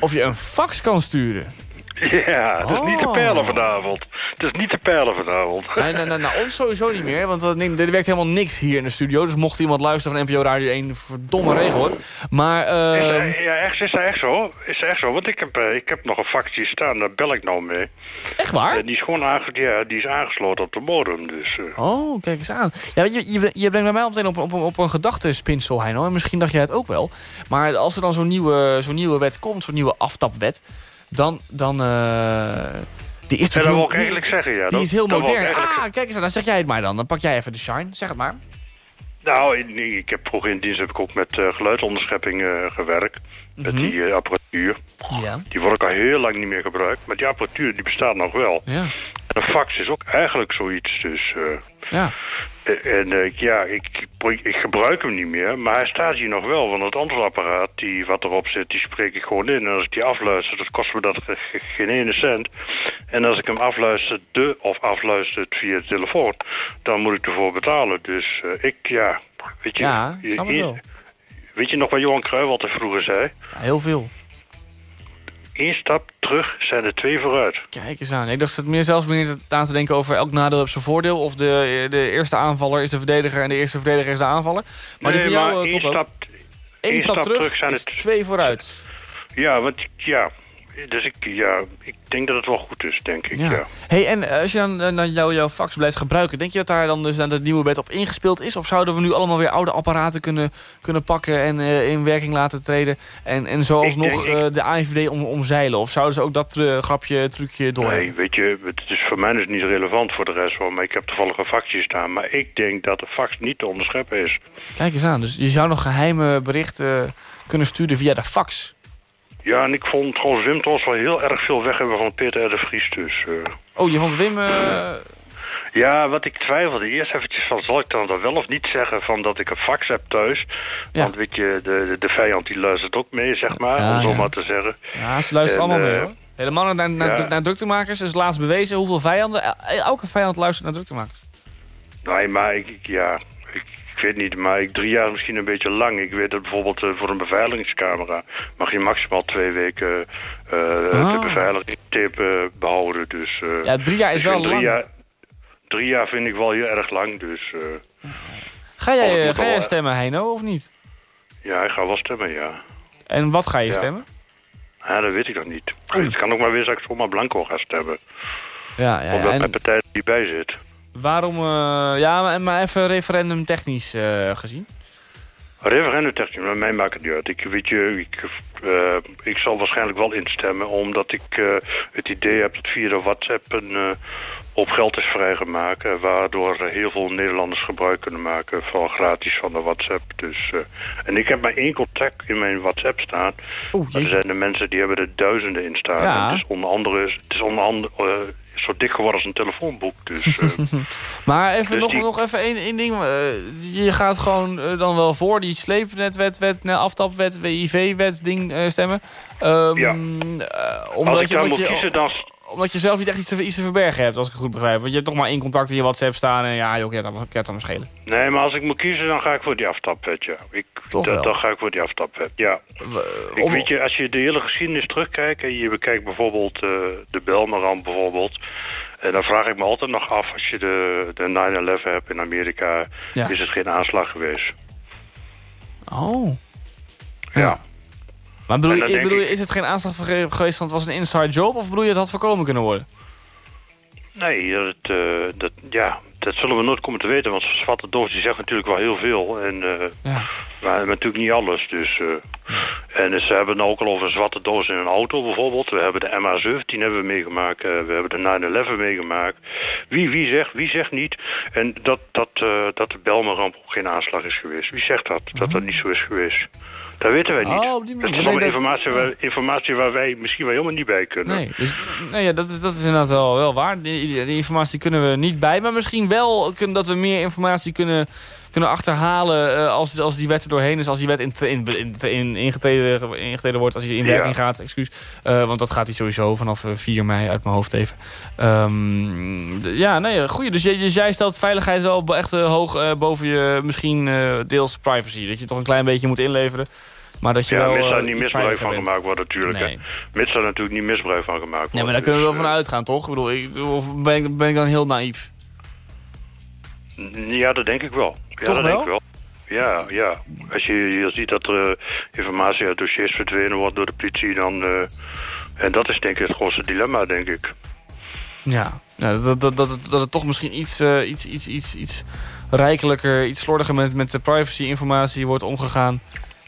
Of je een fax kan sturen? Ja, het is niet te Oh. peilen vanavond. Het is niet te peilen vanavond. Nee, nee, nee, nou, ons sowieso niet meer, want er er werkt helemaal niks hier in de studio. Dus mocht iemand luisteren van NPO Radio 1, verdomme regel het. Maar, Is eh dat, ja, echt, is dat echt zo? Is dat echt zo? Want ik heb, eh, ik heb nog een fax hier staan, daar bel ik nou mee. Echt waar? Eh, die is gewoon ja, die is aangesloten op de modem, dus... eh. Oh, kijk eens aan. Ja, je, je, je brengt bij mij meteen op, op, op een gedachtespinsel, Heino. En misschien dacht jij het ook wel. Maar als er dan zo'n nieuwe, zo'n nieuwe wet komt, zo'n nieuwe aftapwet... dan... dan eh, die is En dat heel, wil ik die- eigenlijk zeggen, ja. Die Dat- is heel ik modern. Ah, kijk eens. Dan zeg jij het maar dan. Dan pak jij even de shine. Zeg het maar. Nou, ik- ik heb vroeger in dienst heb ik ook met eh geluidsonderschepping eh, gewerkt. Met Mhm. die apparatuur. Ja. Die wordt ook al heel lang niet meer gebruikt. Maar die apparatuur die bestaat nog wel. Ja. En een fax is ook eigenlijk zoiets. Dus, Ja. Eh, en eh, ja, ik, ik, ik gebruik hem niet meer. Maar hij staat hier nog wel. Want het antwoordapparaat die wat erop zit, die spreek ik gewoon in. En als ik die afluister, dat kost me dat ge- ge- geen ene cent. En als ik hem afluister, de of afluister via de telefoon, dan moet ik ervoor betalen. Dus eh, ik, ja, weet je... Ja, ik snap het je- wel. Weet je nog wat Johan Cruijff altijd vroeger zei? Ja, heel veel. Eén stap terug zijn er twee vooruit. Kijk eens aan. Ik dacht het meer zelfs meer aan te denken over elk nadeel heeft zijn voordeel. Of de, de eerste aanvaller is de verdediger en de eerste verdediger is de aanvaller. Maar die Nee, van jou maar eh, één stap, één stap, stap terug, terug zijn het- twee vooruit. Ja, want ja, dus ik, ja, ik denk dat het wel goed is, denk ik. Ja. Ja. Hey, en eh, als je dan, eh, dan jouw, jouw fax blijft gebruiken... denk je dat daar dan dus aan het nieuwe wet op ingespeeld is? Of zouden we nu allemaal weer oude apparaten kunnen, kunnen pakken... en eh, in werking laten treden? En, en zoals Ik nog denk- eh, de AIVD om, omzeilen? Of zouden ze ook dat eh, grapje, trucje door Nee, weet je, het is voor mij dus niet relevant voor de rest maar ik heb toevallig een faxje staan. Maar ik denk dat de fax niet te onderscheppen is. Kijk eens aan. Dus je zou nog geheime berichten kunnen sturen via de fax. Ja, en ik vond trouwens Wim trouwens wel heel erg veel weg hebben van Peter R. de Vries. Dus, eh. Oh, je vond Wim... eh, Ja, wat ik twijfelde eerst eventjes van, zal ik dan dat wel of niet zeggen van dat ik een fax heb thuis? Want weet je, de, de, vijand die luistert ook mee, zeg maar, Ja, om zo ja. maar te zeggen. Ja, ze luisteren En, allemaal mee eh, hoor. Helemaal naar, naar, naar druktemakers is laatst bewezen hoeveel vijanden... el- Elke vijand luistert naar druktemakers. Nee, maar ik, ik- ja, ik, ik weet niet, maar ik, drie jaar is misschien een beetje lang. Ik weet dat bijvoorbeeld eh, voor een beveiligingscamera mag je maximaal twee weken eh Ah. de beveiligingstip eh, behouden. Dus, Ja, drie jaar is wel drie lang. Jaar, drie jaar vind ik wel heel erg lang, dus Ga Oh, jij, moet ga jij stemmen, Heino, of niet? ja, ik ga wel stemmen, ja. En wat ga je Ja. stemmen? Ja, dat weet ik nog niet. Het kan ook maar weer dat ik zomaar blanco ga stemmen. Ja, ja, omdat en- mijn partij er niet bij zit. Waarom... eh, ja, maar, even referendum technisch eh, gezien. Referendumtechnisch, maar mij maakt het niet uit. Ik, weet je, ik, eh, ik zal waarschijnlijk wel instemmen, omdat ik het idee heb dat via de WhatsApp een op geld is vrijgemaakt, waardoor heel veel Nederlanders gebruik kunnen maken van gratis van de WhatsApp. Dus, en ik heb maar één contact in mijn WhatsApp staan. Maar er zijn de mensen die hebben er duizenden in staan. Ja. Het is onder andere, het is onder andere zo dik geworden als een telefoonboek. Dus, (laughs) eh, Maar even Dus nog, die- nog even één, één ding. eh, je gaat gewoon eh, dan wel voor die sleepnetwet, wet, aftapwet, WIV-wet ding stemmen. Ehm, Ja. eh, Als omdat, ik je, dan omdat, moet je, kiezen, dan- omdat je zelf niet echt iets te, iets te verbergen hebt, als ik het goed begrijp. Want je hebt toch maar één contact in je WhatsApp staan en ja, joh, ik kan het dan maar schelen. Nee, maar als ik moet kiezen, dan ga ik voor die aftapwet, ja. Ik, Toch dan, wel? dan ga ik voor die aftapwet, ja. ik om- weet je, als je de hele geschiedenis terugkijkt... en je bekijkt bijvoorbeeld eh, de Belmeramp bijvoorbeeld... en dan vraag ik me altijd nog af... als je de, de 9-11 hebt in Amerika... Ja. is het geen aanslag geweest. Oh. Ja. Maar bedoel, je, bedoel je, is het geen aanslag ge- geweest want het was een inside job? Of bedoel je het had voorkomen kunnen worden? Nee, dat, eh, dat, ja, dat zullen we nooit komen te weten, want zwarte doos die zegt natuurlijk wel heel veel. En, eh, Maar natuurlijk niet alles. Dus, eh, En ze hebben het ook al over een zwarte doos in een auto bijvoorbeeld. We hebben de MH17 hebben we meegemaakt. we hebben de 9-11 meegemaakt. Wie, wie, zegt, wie zegt niet en dat, dat, dat de Belmaramp ook geen aanslag is geweest? Wie zegt dat? Dat dat niet zo is geweest? Dat weten wij niet. Oh, op die dat is Nee, allemaal informatie, waar, informatie waar wij misschien wel helemaal niet bij kunnen. Nee, dus, nee ja, dat, is, dat is inderdaad wel, wel waar. Die informatie kunnen we niet bij. Maar misschien wel kunnen, dat we meer informatie kunnen, kunnen achterhalen... eh, als, als die wet er doorheen is. Als die wet in, in, in, in, ingetreden, ingetreden wordt. Als die in Ja. werking gaat, excuus. Eh, want dat gaat hij sowieso vanaf eh, 4 mei uit mijn hoofd even. Ehm, ja, nee, goed. Dus, jij- dus jij stelt veiligheid wel echt eh, hoog eh, boven je misschien eh, deels privacy. Dat je toch een klein beetje moet inleveren. Maar dat je ja, wel mits daar eh, niet misbruik van bent. gemaakt wordt natuurlijk. Nee. Mits daar natuurlijk niet misbruik van gemaakt wordt. Ja, maar daar kunnen we wel van uitgaan, toch? Ik bedoel, ik, of ben, ik, ben ik dan heel naïef? Ja, dat denk ik wel. Ja, Toch dat wel? denk ik wel. Ja, ja. Als je hier ziet dat er eh, informatie uit dossiers verdwenen wordt door de politie, dan... eh, en dat is denk ik het grootste dilemma, denk ik. Ja, dat, dat, dat, het- dat het toch misschien iets, eh, iets, iets, iets, iets rijkelijker, iets slordiger met, met de privacy-informatie wordt omgegaan...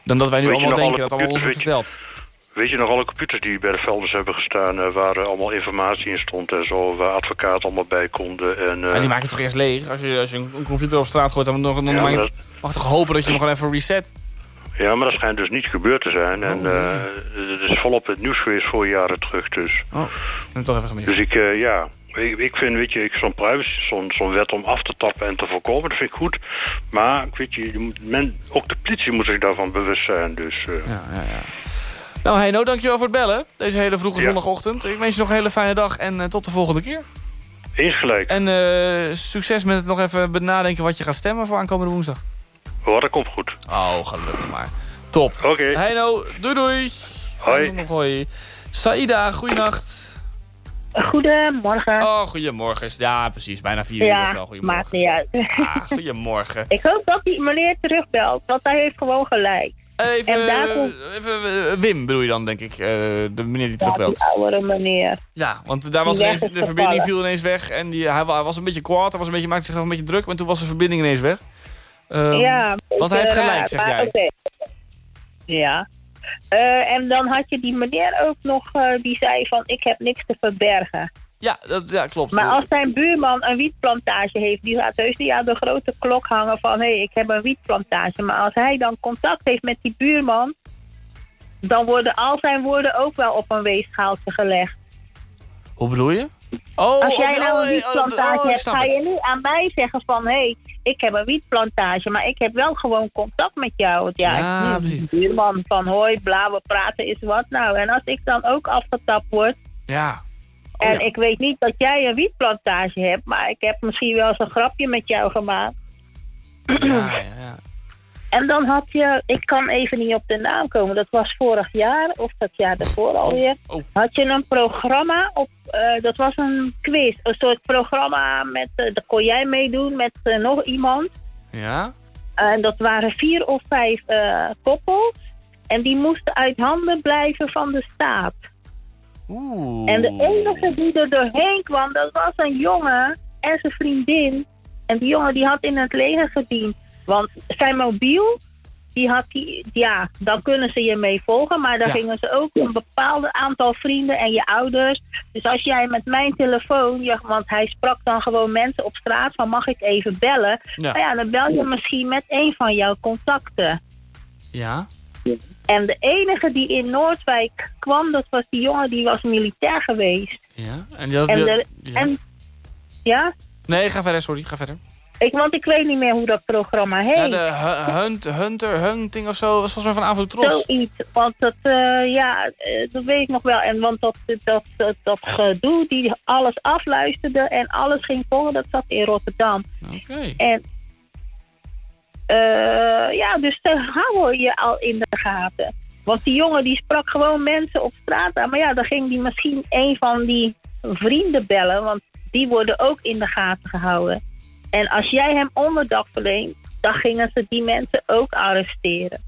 dan dat wij nu je allemaal denken dat allemaal ons wordt verteld. Weet je nog alle computers die bij de velders hebben gestaan... eh, waar eh, allemaal informatie in stond en zo... waar advocaten allemaal bij konden. En, eh, En die maak je toch eerst leeg? Als je, als je een, computer op straat gooit, dan, dan, dan Ja, mag, je, dat- mag je toch hopen dat je hem gewoon even reset? Ja, maar dat schijnt dus niet gebeurd te zijn. Oh, en eh, het is volop het nieuws geweest voor jaren terug, dus... Oh, ik heb het toch even gemist. Dus ik, eh, ja, ik, ik vind, weet je, zo'n privacy, zo'n zo'n wet om af te tappen en te voorkomen, dat vind ik goed. Maar, weet je, je moet- men, ook de politie moet zich daarvan bewust zijn, dus... eh, Ja, ja, ja. Nou, Heino, dankjewel voor het bellen. Deze hele vroege Ja. zondagochtend. Ik wens je nog een hele fijne dag en eh, tot de volgende keer. Eens gelijk. En eh, succes met het nog even benadenken wat je gaat stemmen voor aankomende woensdag. Oh, dat komt goed. Oh, gelukkig maar. Top. Oké. Heino, doei doei. Hoi. Hoi. Saida, goeienacht. Goedemorgen. Oh, goedemorgen. Ja, precies. Bijna vier uur of ja, wel. Goedemorgen. maakt niet uit. Ah, goedemorgen. (laughs) Ik hoop dat die meneer terugbelt, want hij heeft gewoon gelijk. Even, en daarom... even eh, Wim bedoel je dan, denk ik. eh, de meneer die Ja, terugbelt. die oudere meneer. Ja, want daar was Die ineens, de verbinding viel ineens weg. En die, hij, wa- hij was een beetje kwaad. Hij was een beetje, maakte zich een beetje druk. Maar toen was de verbinding ineens weg. Ehm, ja, want hij heeft gelijk, raar, zeg maar jij. Ja. Eh, en dan had je die meneer ook nog, die zei van ik heb niks te verbergen. Ja, dat, ja klopt. Maar als zijn buurman een wietplantage heeft, die gaat heus niet aan de grote klok hangen van hé, hey, ik heb een wietplantage. Maar als hij dan contact heeft met die buurman, dan worden al zijn woorden ook wel op een weegschaaltje gelegd. Hoe bedoel je? Oh, Als jij oh, nou oh, een wietplantage oh, ik hebt, ga je nu aan mij zeggen van... hé, hey, ik heb een wietplantage, maar ik heb wel gewoon contact met jou. Want ja, Ja, ik buurman van hoi, bla, we praten is wat nou. En als ik dan ook afgetapt word... Ja. Oh, en ja. ik weet niet dat jij een wietplantage hebt... maar ik heb misschien wel eens een grapje met jou gemaakt. Ja, ja, ja. (clears throat) En dan had je, ik kan even niet op de naam komen, dat was vorig jaar of dat jaar daarvoor alweer. oh. Had je een programma op, eh, dat was een quiz, een soort programma met, eh, daar kon jij meedoen met eh, nog iemand. Ja? En dat waren vier of vijf koppels. En die moesten uit handen blijven van de staat. Oeh. En de enige die er doorheen kwam, dat was een jongen en zijn vriendin. En die jongen die had in het leger gediend. Want zijn mobiel, die had die, ja, dan kunnen ze je mee volgen. Maar dan Ja. gingen ze ook een bepaald aantal vrienden en je ouders. Dus als jij met mijn telefoon, ja, want hij sprak dan gewoon mensen op straat van mag ik even bellen? Ja. Nou ja, dan bel je misschien met een van jouw contacten. Ja? En de enige die in Noordwijk kwam, dat was die jongen die was militair geweest. Ja? En die had... En, de, ja. en ja, Nee, ga verder, sorry. Ga verder. ik, want ik weet niet meer hoe dat programma heet. Ja, de hu- hunt, Hunter, Hunting of zo. was volgens mij van Tros. Zoiets, want dat, eh, ja, eh, dat weet ik nog wel. En want dat, dat, dat, dat gedoe, die alles afluisterde en alles ging volgen, dat zat in Rotterdam. Oké. En ja, dus daar (laughs) hou je al in de gaten. Want die jongen die sprak gewoon mensen op straat aan. Maar ja, dan ging die misschien een van die vrienden bellen. Want die worden ook in de gaten gehouden. En als jij hem onderdak verleent, dan gingen ze die mensen ook arresteren.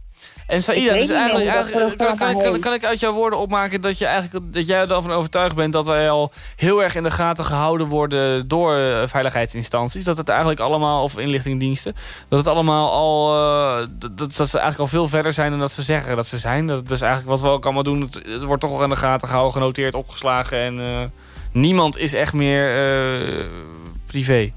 En Saïda, dus eigenlijk, eigenlijk kan, kan, kan, heet. kan ik uit jouw woorden opmaken dat, je eigenlijk, dat jij ervan overtuigd bent dat wij al heel erg in de gaten gehouden worden door eh, veiligheidsinstanties. Dat het eigenlijk allemaal, of inlichtingendiensten, dat het allemaal al, eh, dat, dat ze eigenlijk al veel verder zijn dan dat ze zeggen dat ze zijn. Dat is eigenlijk wat we ook allemaal doen. Het, het wordt toch al in de gaten gehouden, genoteerd, opgeslagen en eh, niemand is echt meer privé.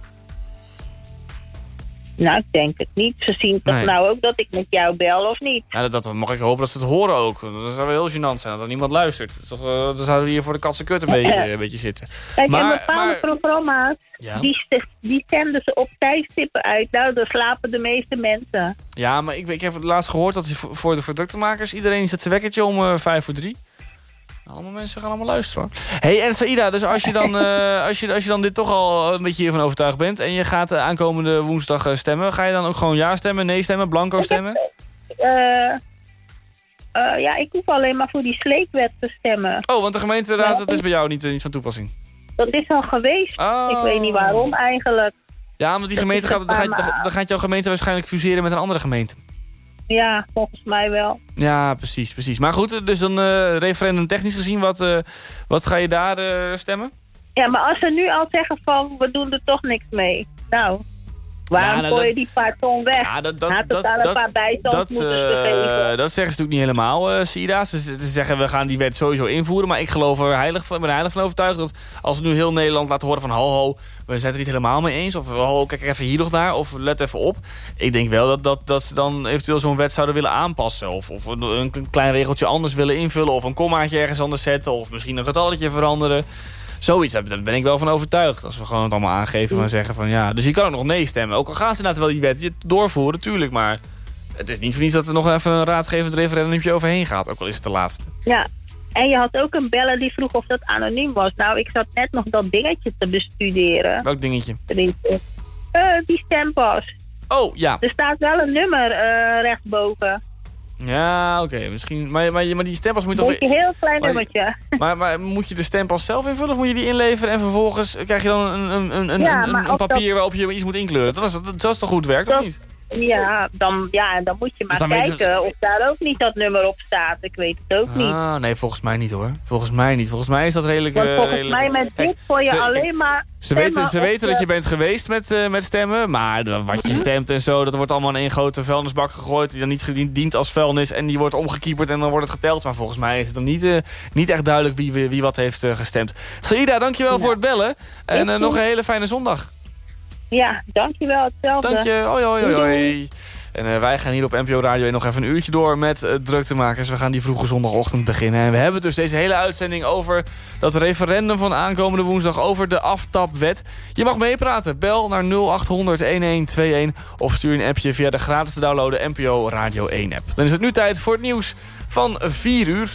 Nou, ik denk het niet. Ze zien toch Nee. nou ook dat ik met jou bel of niet? Ja, dat, dat mag ik hopen dat ze het horen ook. Dat zou wel heel gênant zijn dat er niemand luistert. Dat is toch, eh, dan zouden we hier voor de katse kut een (laughs) beetje, een beetje zitten. Kijk, en Maar, bepaalde maar, programma's, Ja. die, die zenden ze op tijdstippen uit. Nou, dan slapen de meeste mensen. ja, maar ik, ik heb het laatst gehoord dat voor de productenmakers... iedereen zet zijn wekkertje om eh, vijf voor drie. Allemaal mensen gaan allemaal luisteren. hoor. hey, en Saïda, dus als je, dan, eh, als, je, als je dan dit toch al een beetje hiervan overtuigd bent... en je gaat de aankomende woensdag eh, stemmen... ga je dan ook gewoon ja stemmen, nee stemmen, blanco stemmen? Eh, eh, ja, ik hoef alleen maar voor die sleepwet te stemmen. Oh, want de gemeenteraad, dat is bij jou niet, eh, niet van toepassing. Dat is al geweest. Oh. Ik weet niet waarom eigenlijk. Ja, want die Dat gemeente gaat, dan, gaat, dan gaat jouw gemeente waarschijnlijk fuseren met een andere gemeente. Ja, volgens mij wel. Ja, precies, precies. Maar goed, dus dan eh, referendum technisch gezien, wat, eh, wat ga je daar eh, stemmen? Ja, maar als ze nu al zeggen van, we doen er toch niks mee. Nou, waarom nou, gooi je die paar ton weg? Ja, dat, dat, Had het dat, een dat, paar dat, eh, dat zeggen ze natuurlijk niet helemaal, Sida. Ze, ze zeggen, we gaan die wet sowieso invoeren. Maar ik geloof er heilig van, ben er heilig van overtuigd dat als nu heel Nederland laat horen van... ho, ho, we zijn het er niet helemaal mee eens. Of ho, kijk even hier nog naar. Of let even op. Ik denk wel dat, dat, dat ze dan eventueel zo'n wet zouden willen aanpassen. Of, of een, een klein regeltje anders willen invullen. Of een kommaatje ergens anders zetten. Of misschien een getalletje veranderen. Zoiets, daar ben ik wel van overtuigd. Als we gewoon het allemaal aangeven van zeggen van ja. Dus je kan ook nog nee stemmen. Ook al gaan ze inderdaad wel die wet doorvoeren, tuurlijk. Maar het is niet voor niets dat er nog even een raadgevend referendumje overheen gaat. Ook al is het de laatste. Ja, en je had ook een beller die vroeg of dat anoniem was. Nou, ik zat net nog dat dingetje te bestuderen. Welk dingetje? Eh, die stempas. Oh, ja. Er staat wel een nummer eh, rechtsboven. Ja, oké. misschien. Maar, maar, maar die stempas moet je Een toch... beetje heel klein maar- nummertje. Maar, maar moet je de stempas zelf invullen of moet je die inleveren en vervolgens krijg je dan een, een, een, een, Ja, een- maar een of papier dat- waarop je iets moet inkleuren? Dat is, dat is toch goed werkt, of Dat- niet? Ja, dan, ja, dan moet je maar Dus weten kijken of daar ook niet dat nummer op staat. Ik weet het ook niet. Ah, nee, volgens mij niet hoor. Volgens mij niet. Volgens mij is dat redelijk... Want eh, volgens redelijk- mij met dit voor je ze- alleen maar Ze weten, ze weten dat je bent geweest met, eh, met stemmen. Maar wat je stemt en zo, dat wordt allemaal in één grote vuilnisbak gegooid. Die dan niet dient als vuilnis. En die wordt omgekieperd en dan wordt het geteld. Maar volgens mij is het dan niet, eh, niet echt duidelijk wie, wie, wat heeft gestemd. Saïda, dankjewel voor het bellen. En nog een hele fijne zondag. Ja, dankjewel. Hetzelfde. Dank je. Hoi, hoi. En eh, wij gaan hier op NPO Radio 1 nog even een uurtje door met uh, druktemakers. We gaan die vroege zondagochtend beginnen. En we hebben dus deze hele uitzending over dat referendum van aankomende woensdag over de aftapwet. Je mag meepraten. Bel naar 0800 1121 of stuur een appje via de gratis te downloaden NPO Radio 1 app. Dan is het nu tijd voor het nieuws van 4 uur.